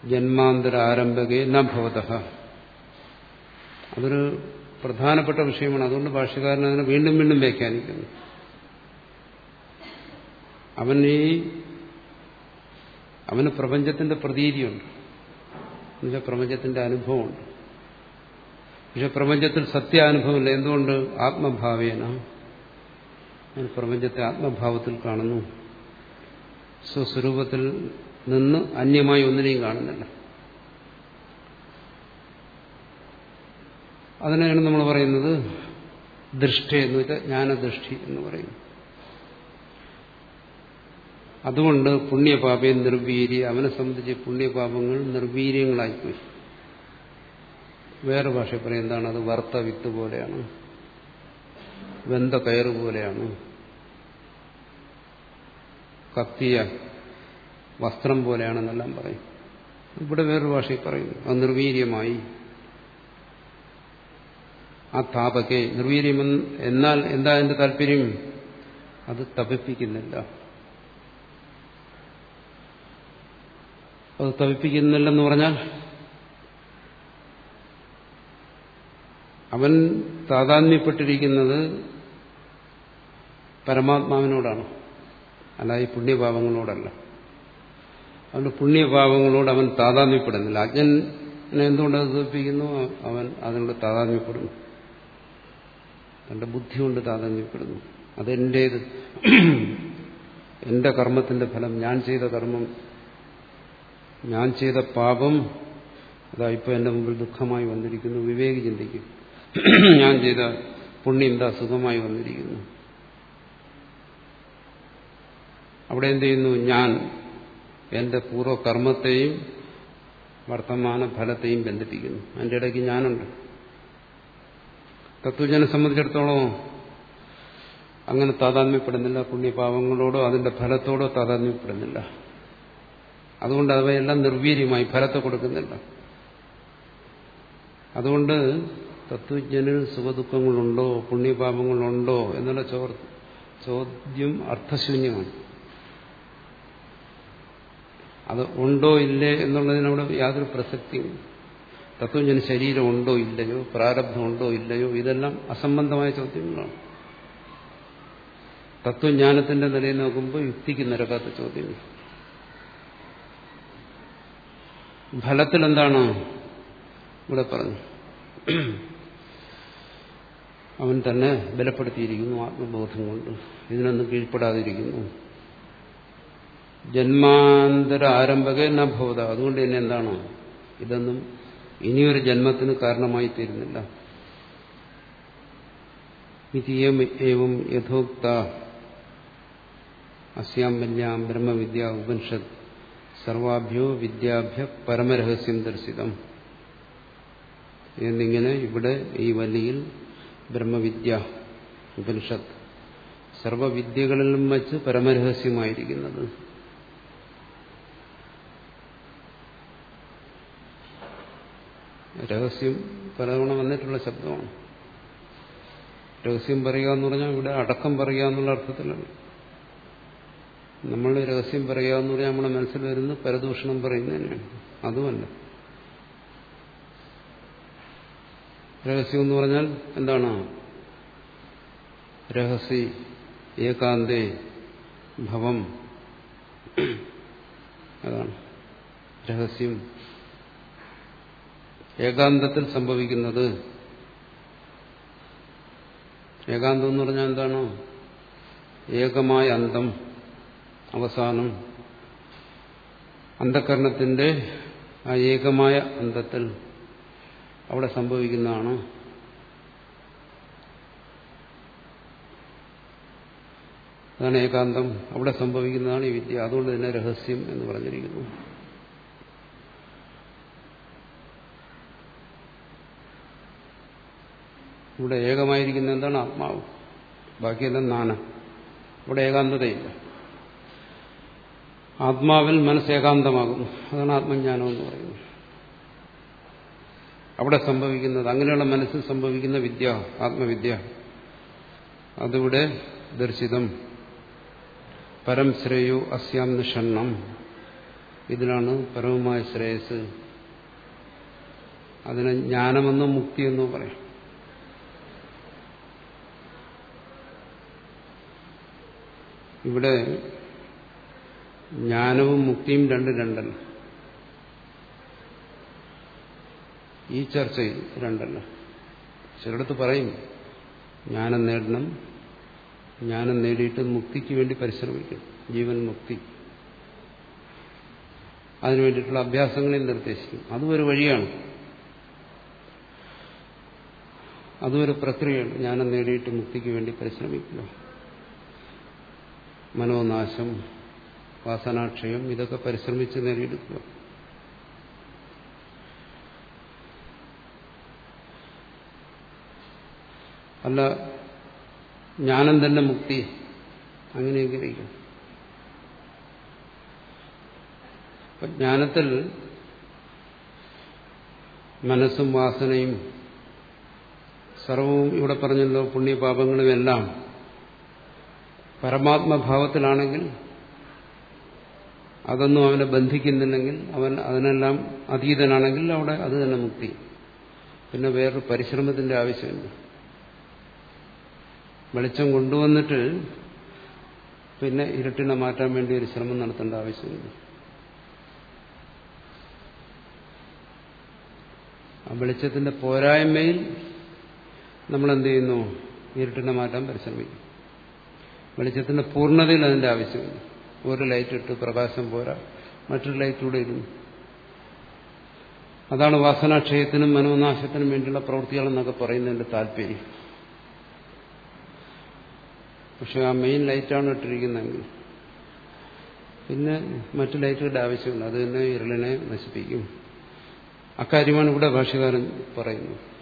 ജന്മാന്തര ആരംഭകേ നഭവത ഭവത. അതൊരു പ്രധാനപ്പെട്ട വിഷയമാണ്. അതുകൊണ്ട് ഭാഷകാരൻ അതിനെ വീണ്ടും വീണ്ടും വ്യാഖ്യാനിക്കുന്നു. അവൻ ഈ അവന് പ്രപഞ്ചത്തിന്റെ പ്രതീതിയുണ്ട്. എന്നുവെച്ചാൽ പ്രപഞ്ചത്തിന്റെ അനുഭവമുണ്ട്. പക്ഷെ പ്രപഞ്ചത്തിൽ സത്യാനുഭവമില്ല. എന്തുകൊണ്ട്? ആത്മഭാവേന. പ്രപഞ്ചത്തെ ആത്മഭാവത്തിൽ കാണുന്നു. സ്വസ്വരൂപത്തിൽ നിന്ന് അന്യമായി ഒന്നിനെയും കാണുന്നില്ല. അതിനെയാണ് നമ്മൾ പറയുന്നത് ദൃഷ്ടി എന്ന് വെച്ചാൽ ജ്ഞാനദൃഷ്ടി എന്ന് പറയുന്നു അതുകൊണ്ട് പുണ്യപാപയെ നിർവീര്യ. അവനെ സംബന്ധിച്ച് പുണ്യപാപങ്ങൾ നിർവീര്യങ്ങളായിപ്പോയി. വേറെ ഭാഷ പറയും എന്താണ്? അത് വറുത്ത വിത്ത് പോലെയാണ്. വെന്ത കയറ് പോലെയാണ്. കത്തിയ വസ്ത്രം പോലെയാണെന്നെല്ലാം പറയും. ഇവിടെ വേറൊരു ഭാഷയിൽ പറയും അത് നിർവീര്യമായി. ആ താപകെ നിർവീര്യം എന്നാൽ എന്താ എന്റെ താല്പര്യം? അത് തപിപ്പിക്കുന്നില്ല. അത് തപിപ്പിക്കുന്നില്ലെന്ന് പറഞ്ഞാൽ അവൻ താതാത്മ്യപ്പെട്ടിരിക്കുന്നത് പരമാത്മാവിനോടാണ്. അല്ല ഈ പുണ്യഭാവങ്ങളോടല്ല അവന്റെ പുണ്യഭാവങ്ങളോട് അവൻ താതാത്മ്യപ്പെടുന്നില്ല അജ്ഞനെ എന്തുകൊണ്ട് തപ്പിക്കുന്നു അവൻ അതിനോട് താതാത്മ്യപ്പെടുന്നു തന്റെ ബുദ്ധി കൊണ്ട് താതന്യപ്പെടുന്നു. അതെന്റേത്? എന്റെ കർമ്മത്തിന്റെ ഫലം ഞാൻ ചെയ്ത കർമ്മം ഞാൻ ചെയ്ത പാപം അതാ ഇപ്പൊ എന്റെ മുമ്പിൽ ദുഃഖമായി വന്നിരിക്കുന്നു. വിവേകി ചിന്തിക്കും. ഞാൻ ചെയ്ത പുണ്യം എന്താ സുഖമായി വന്നിരിക്കുന്നു. അവിടെ എന്ത് ചെയ്യുന്നു? ഞാൻ എന്റെ പൂർവകർമ്മത്തെയും വർത്തമാന ഫലത്തെയും ബന്ധിപ്പിക്കുന്നു. അതിന്റെ ഇടയ്ക്ക് ഞാനുണ്ട്. തത്വജനെ സംബന്ധിച്ചിടത്തോളം അങ്ങനെ താതാത്മ്യപ്പെടുന്നില്ല. പുണ്യപാവങ്ങളോടോ അതിന്റെ ഫലത്തോടോ താതാത്മ്യപ്പെടുന്നില്ല. അതുകൊണ്ട് അവയെല്ലാം നിർവീര്യമായി ഫലത്തെ കൊടുക്കുന്നില്ല. അതുകൊണ്ട് തത്വജ്ഞനിൽ സുഖദുഃഖങ്ങളുണ്ടോ പുണ്യപാപങ്ങളുണ്ടോ എന്നുള്ള ചോദ്യം അർത്ഥശൂന്യമാണ്. അത് ഉണ്ടോ ഇല്ലേ എന്നുള്ളതിനവിടെ യാതൊരു പ്രസക്തിയും തത്വജ്ഞന് ശരീരം ഉണ്ടോ ഇല്ലയോ പ്രാരബ്ധമുണ്ടോ ഇല്ലയോ ഇതെല്ലാം അസംബന്ധമായ ചോദ്യങ്ങളാണ്. തത്വജ്ഞാനത്തിന്റെ നിലയിൽ നോക്കുമ്പോൾ യുക്തിക്ക് നിരക്കാത്ത ചോദ്യങ്ങൾ. ഫലത്തിൽ എന്താണ് ഇവിടെ പറഞ്ഞു. അവൻ തന്നെ ബലപ്പെടുത്തിയിരിക്കുന്നു ആത്മബോധം കൊണ്ട്. ഇതിനൊന്നും കീഴ്പ്പെടാതിരിക്കുന്നു. ജന്മാന്തര ആരംഭകേ നഭവത അതുകൊണ്ട് തന്നെ എന്താണ്? ഇതൊന്നും ഇനിയൊരു ജന്മത്തിന് കാരണമായി തീരുന്നില്ല. ഏവം യഥോക്ത. അസ്യാം വല്യാം ബ്രഹ്മവിദ്യ ഉപനിഷത്ത് സർവാഭ്യോ വിദ്യാഭ്യ പരമരഹസ്യം ദർശിതം. എന്നിങ്ങനെ ഇവിടെ ഈ വലിയിൽ ബ്രഹ്മവിദ്യ ഉപനിഷത്ത് സർവവിദ്യകളിലും വച്ച് പരമരഹസ്യമായിരിക്കുന്നത്. രഹസ്യം പലതവണ വന്നിട്ടുള്ള ശബ്ദമാണ്. രഹസ്യം പറയുക എന്ന് പറഞ്ഞാൽ ഇവിടെ അടക്കം പറയുക എന്നുള്ള അർത്ഥത്തിലാണ്. നമ്മൾ രഹസ്യം പറയുക എന്ന് പറഞ്ഞാൽ നമ്മുടെ മനസ്സിൽ വരുന്ന പരദൂഷണം പറയുന്നതന്നെയാണ് അതുമല്ല. രഹസ്യം എന്ന് പറഞ്ഞാൽ എന്താണ്? രഹസ്യ ഏകാന്തേ ഭവം. അതാണ്. രഹസ്യം ഏകാന്തത്തിൽ സംഭവിക്കുന്നത്. ഏകാന്തം എന്ന് പറഞ്ഞാൽ എന്താണ്? ഏകമായ അന്തം അവസാനം. അന്ധകരണത്തിന്റെ ആ ഏകമായ അന്തത്തിൽ അവിടെ സംഭവിക്കുന്നതാണ്. അതാണ് ഏകാന്തം. അവിടെ സംഭവിക്കുന്നതാണ് ഈ വിദ്യ. അതുകൊണ്ട് തന്നെ രഹസ്യം എന്ന് പറഞ്ഞിരിക്കുന്നു. ഇവിടെ ഏകമായിരിക്കുന്ന എന്താണ് ആത്മാവ്? ബാക്കിയെല്ലാം നാന. ഇവിടെ ഏകാന്തതയില്ല. ആത്മാവിൽ മനസ്സ് ഏകാന്തമാകുന്നു. അതാണ് ആത്മജ്ഞാനം എന്ന് പറയുന്നത്. അവിടെ സംഭവിക്കുന്നത് അങ്ങനെയുള്ള മനസ്സിൽ സംഭവിക്കുന്ന വിദ്യ ആത്മവിദ്യ. അതിവിടെ ദർശിതം. പരം ശ്രേയോ അസ്യാം നിഷണ്ണം. ഇതിലാണ് പരമമായ ശ്രേയസ്. അതിനെ ജ്ഞാനമെന്നോ മുക്തിയെന്നോ പറയാം. ഇവിടെ ജ്ഞാനവും മുക്തിയും രണ്ട് രണ്ടല്ല. ഈ ചർച്ചയിൽ രണ്ടല്ല. ചിലടത്ത് പറയും ജ്ഞാനം നേടണം. ജ്ഞാനം നേടിയിട്ട് മുക്തിക്ക് വേണ്ടി പരിശ്രമിക്കും ജീവൻ മുക്തി. അതിനു വേണ്ടിയിട്ടുള്ള അഭ്യാസങ്ങളിൽ നിർദ്ദേശിക്കും. അതും ഒരു വഴിയാണ്. അതും ഒരു പ്രക്രിയയാണ്. ജ്ഞാനം നേടിയിട്ട് മുക്തിക്ക് വേണ്ടി പരിശ്രമിക്കുക. മനോനാശം വാസനാക്ഷയം ഇതൊക്കെ പരിശ്രമിച്ച് നേടിയെടുക്കുക. അല്ല ജ്ഞാനം തന്നെ മുക്തി. അങ്ങനെയൊക്കെ ഇരിക്കും ജ്ഞാനത്തിൽ മനസ്സും വാസനയും സർവവും ഇവിടെ പറഞ്ഞല്ലോ പുണ്യപാപങ്ങളും എല്ലാം പരമാത്മഭാവത്തിലാണെങ്കിൽ അതൊന്നും അവനെ ബന്ധിക്കുന്നില്ലെങ്കിൽ അവൻ അതിനെല്ലാം അതീതനാണെങ്കിൽ അവിടെ അത് തന്നെ മുക്തി. പിന്നെ വേറൊരു പരിശ്രമത്തിന്റെ ആവശ്യമില്ല വെളിച്ചം കൊണ്ടുവന്നിട്ട് പിന്നെ ഇരുട്ടിനെ മാറ്റാൻ വേണ്ടി ഒരു ശ്രമം നടത്തേണ്ട ആവശ്യമില്ല ആ വെളിച്ചത്തിന്റെ പോരായ്മയിൽ നമ്മൾ എന്ത് ചെയ്യുന്നു? ഇരുട്ടിനെ മാറ്റാൻ പരിശ്രമിക്കും വെളിച്ചത്തിന്റെ പൂർണതയിൽ അതിന്റെ ആവശ്യമില്ല ഒരു ലൈറ്റ് ഇട്ട് പ്രകാശം പോരാ. മറ്റൊരു ലൈറ്റ് കൂടെ ഇരുന്നു അതാണ് വാസനാക്ഷയത്തിനും മനോനാശത്തിനും വേണ്ടിയുള്ള പ്രവൃത്തികളെന്നൊക്കെ പറയുന്നതിന്റെ താല്പര്യം. പക്ഷെ ആ മെയിൻ ലൈറ്റാണ് ഇട്ടിരിക്കുന്നതെങ്കിൽ പിന്നെ മറ്റു ലൈറ്റുകളുടെ ആവശ്യമില്ല. അത് തന്നെ ഇരുളിനെ നശിപ്പിക്കും. അക്കാര്യമാണ് ഇവിടെ ഭാഷകാരൻ പറയുന്നത്.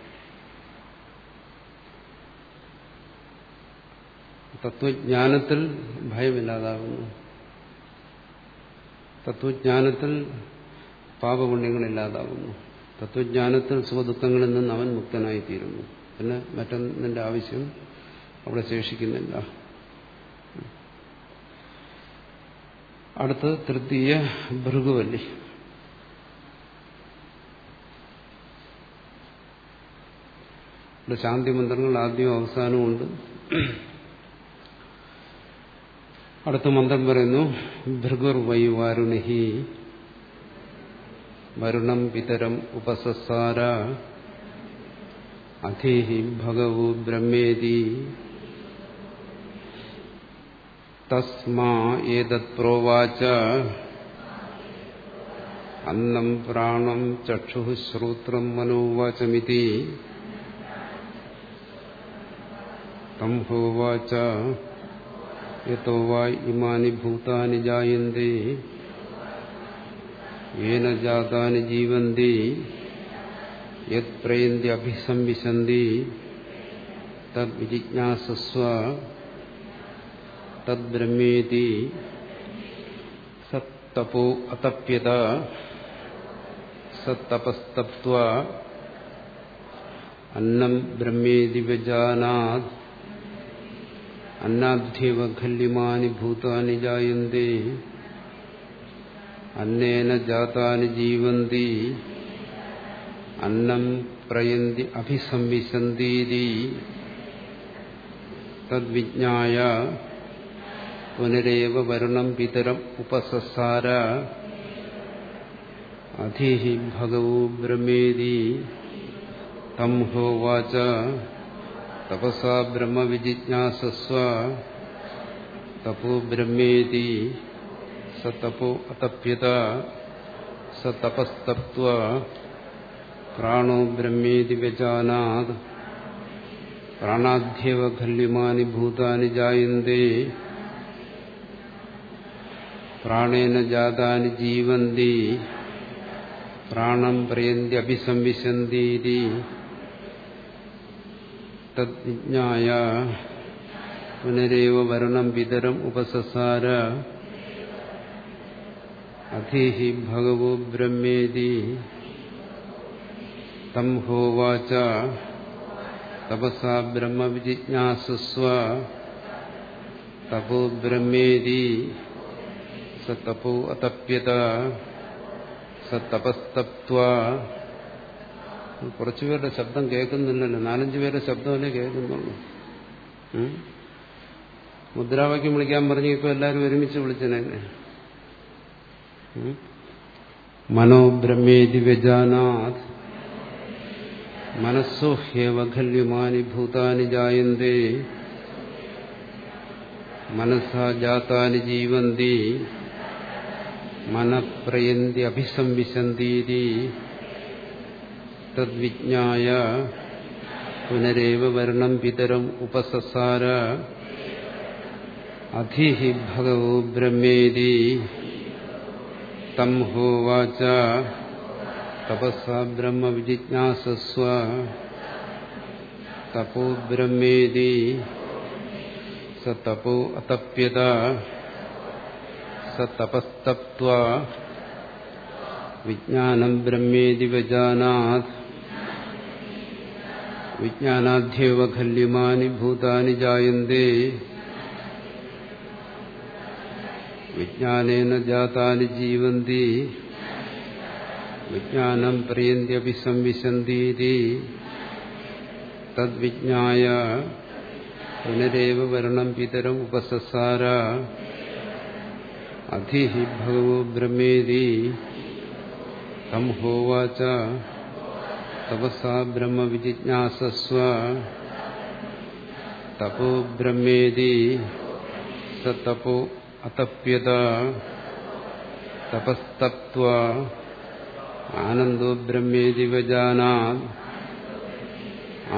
തത്വജ്ഞാനത്തിൽ ഭയമില്ലാതാകുന്നു. തത്വജ്ഞാനത്തിൽ പാപപുണ്യങ്ങളില്ലാതാകുന്നു. തത്വജ്ഞാനത്തിൽ സുഖദുഃഖങ്ങളിൽ നിന്ന് അവൻ മുക്തനായിത്തീരുന്നു. പിന്നെ മറ്റൊന്നിന്റെ ആവശ്യം അവിടെ ശേഷിക്കുന്നില്ല. അടുത്ത് തൃതീയ ഭൃഗുവല്ലി. ശാന്തി മന്ത്രങ്ങൾ ആദ്യവും അവസാനവും ഉണ്ട്. അടുത്ത മന്ത്രം പറയുന്നു ഭൃഗുർ വൈവാരുണിഹി വരുണം പിതരം ഉപസസാര അധീഹി ഭഗവു ബ്രഹ്മേതി തസ്മാ ഏതത് പ്രോവാച അന്നം പ്രാണം ചക്ഷു ശ്രോത്രം മനോവാചമിതി തം ഹോവാച യതോ വാ ഇമാനി ഭൂതാനി ജായന്തി യേന ജാതാനി ജീവന്തി യത് പ്രയന്തി അഭിസംവിശന്തി തദ് വിജിജ്ഞാസസ്വ തദ്ബ്രഹ്മേതി സത്തപോ അതപ്യത സത്തപസ്തപ്വ അന്നം ബ്രഹ്മേതി വ്യജാനാത് അന്നാധ്യവ ഖല്യമാനി ഭൂതാനി ജായന്തി. അന്നേന ജാതാനി ജീവന്തി. അന്നം പ്രയന്തി അഭിസംവിശന്തീതി തദ്വിജ്ഞായ പുനരേവ വരുണം പിതരം ഉപസസാര. അധി ഭഗവോ ബ്രഹ്മേതി തം ഹോവാച തപസാ ബ്രഹ്മവിജിജ്ഞാസസ്വ. തപോ ബ്രഹ്മേതി സ തപോ അതപ്യത സ തപസ്തപ്വ പ്രാണോ ബ്രഹ്മേതി വ്യജാനാത്. പ്രാണാധ്യവ ഖല്യമാനി ഭൂതാനി ജായന്തേ. പ്രാണേന ജാതാനി ജീവന്തി. പ്രാണം പ്രയന്തി അഭിസംവിശന്തീതി. തദ്വിജ്ഞായ പുനരേവ വരണം വിതരം ഉപസസാര അധീഹി ഭഗവോ ബ്രഹ്മേതി തം ഹോവാച തപസാ ബ്രഹ്മവിജിജ്ഞാസസ്വ തപോ ബ്രഹ്മേതി സ തപോ അതപ്യത സ തപസ്തപ്വ കുറച്ചുപേരുടെ ശബ്ദം കേൾക്കുന്നില്ലല്ലോ. നാലഞ്ചു പേരുടെ ശബ്ദമല്ലേ കേൾക്കുന്നുള്ളൂ. ഉം? മുദ്രാവാക്യം വിളിക്കാൻ പറഞ്ഞു ഇപ്പൊ എല്ലാവരും ഒരുമിച്ച് വിളിച്ചനെ. മനോബ്രഹ്മേതി വ്യജാനാത് മനസ്സോ ഹ്യവ ഖല്യുമാനി ഭൂതാനി ജായന്തേ. മനസ്സാ ജാതാനി ജീവന്തി. മനപ്രയന്തി അഭിസംവിശന്തീതി. തദ്വിജ്ഞായ പുനരേവ വർണം പിതരം ഉപസസാര അധിഹി ഭഗവോ ബ്രഹ്മേതി തം ഹോവാച തപസ്സാ ബ്രഹ്മ വിജിജ്ഞാസസ്വ തപോ ബ്രഹ്മേതി സ തപോ അതപ്യത സ തപസ്തപ്വ വിജ്ഞാനം ബ്രഹ്മേതി വജാനാത് വിജ്ഞാനാധ്യേവ ഖല്യമാനി ഭൂതാനി ജായന്തേ. വിജ്ഞാനേന ജാതാനി ജീവന്തി. വിജ്ഞാനം പ്രിയന്ത്യപി സംവിശന്തീതി. തദ്വിജ്ഞായ പുനരേവ വരണം പിതരം ഉപസസാര. അധിഹി ഭഗവോ ബ്രഹ്മേതി തം ഹോവാച തപസാ ബ്രഹ്മ വിജിജ്ഞാസസ്വ തപോ ബ്രഹ്മേതി സ തപോ അതപ്യത തപസ്തപ്വ ആനന്ദോ ബ്രഹ്മേതി വജാനാ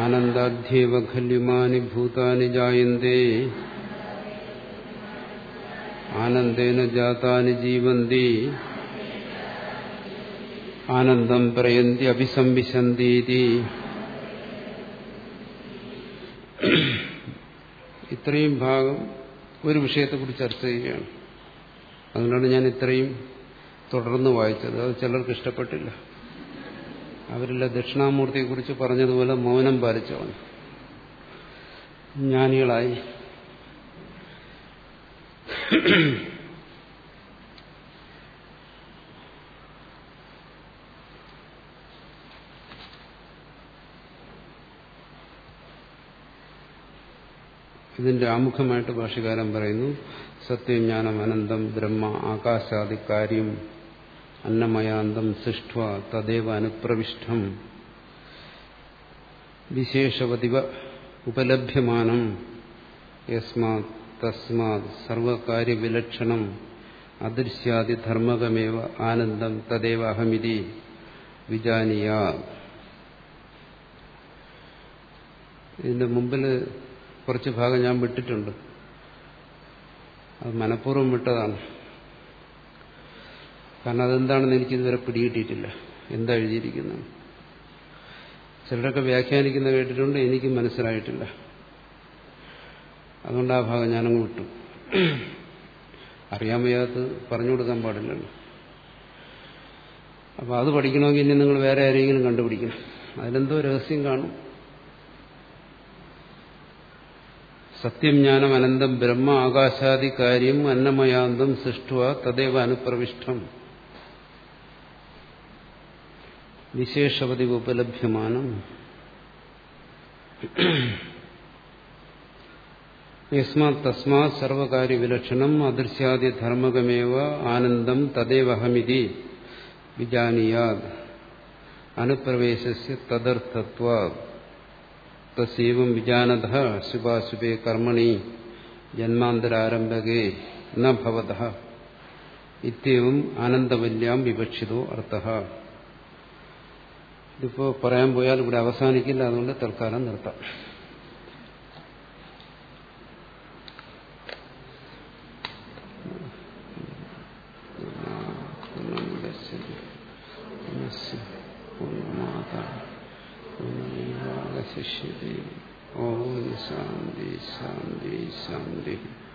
ആനന്ദാധ്യേവ ഖല്യുമാനി ഭൂതാനി ജായന്തേ ആനന്ദേന ജാതാനി ജീവന്തി ആനന്ദം പ്രയന്തി അഭിസംവിശന്തീതി. ഇത്രയും ഭാഗം ഒരു വിഷയത്തെക്കുറിച്ച് ചർച്ച ചെയ്യുകയാണ്. അതുകൊണ്ടാണ് ഞാൻ ഇത്രയും തുടർന്ന് വായിച്ചത്. അത് ചിലർക്ക് ഇഷ്ടപ്പെട്ടില്ല. അവരെല്ലാം ദക്ഷിണാമൂർത്തിയെക്കുറിച്ച് പറഞ്ഞതുപോലെ മൗനം പാലിച്ചവൻ. ജ്ഞാനികളായി. ഇതിന്റെ ആമുഖമായിട്ട് ഭാഷകാരം പറയുന്നു സത്യജ്ഞാനം അനന്തം ബ്രഹ്മ ആകാശാദി കാര്യം അന്നമയാന്തം സൃഷ്ട തദേവ അനുപ്രവിഷ്ടം വിശേഷവതിവ ഉപലഭ്യമാനം യസ്മാത് തസ്മാത് സർവകാര്യവിലക്ഷണം അദൃശ്യാദി ധർമ്മകമേവ ആനന്ദം തദേവ അഹമിതി വിജാനിയ ഇതിന്റെ മുമ്പിൽ കുറച്ച് ഭാഗം ഞാൻ വിട്ടിട്ടുണ്ട്. അത് മനഃപൂർവം വിട്ടതാണ്. കാരണം അതെന്താണെന്ന് എനിക്കിതുവരെ പിടികിട്ടിയിട്ടില്ല. എന്താ എഴുതിയിരിക്കുന്നത്? ചിലരൊക്കെ വ്യാഖ്യാനിക്കുന്ന കേട്ടിട്ടുണ്ട് എനിക്ക് മനസ്സിലായിട്ടില്ല. അതുകൊണ്ട് ആ ഭാഗം ഞാനങ്ങ് വിട്ടു. അറിയാൻ വയ്യാത്ത പറഞ്ഞു കൊടുക്കാൻ പാടില്ലല്ലോ. അപ്പോൾ അത് പഠിക്കണമെങ്കിൽ ഇനി നിങ്ങൾ വേറെ ആരെങ്കിലും കണ്ടുപിടിക്കണം. അതിലെന്തോ രഹസ്യം കാണും. സത്യം ജ്ഞാനം അനന്തം ബ്രഹ്മ ആകാശാദി കാര്യം അന്നമയാന്തം സൃഷ്ടുവ തദേവ അനുപ്രവിഷ്ടം വിശേഷപതി ഉപലഭ്യമാനം. യസ്മാത് തസ്മാത് സർവകാര്യവിലക്ഷണം അദൃശ്യാദി ആനന്ദം തദേവഹമിതി വിജാനിയാ അനുപ്രവേശസ്യ തദർത്ഥത്വാ തസ്യവം വിജാനത ശുഭാശുഭേ കർമ്മണി ജന്മാന്തരാരംഭകേ ന ഭവത ഇത്യവും ആനന്ദവല്യാം വിവക്ഷിതോ അർത്ഥ ഇതിപ്പോ പറയാൻ പോയാൽ ഇവിടെ അവസാനിക്കില്ല അതുകൊണ്ട് തൽക്കാലം നിർത്താം. ശിഷ്യതേ ഓം ശാന്തി ശാന്തി ശാന്തി.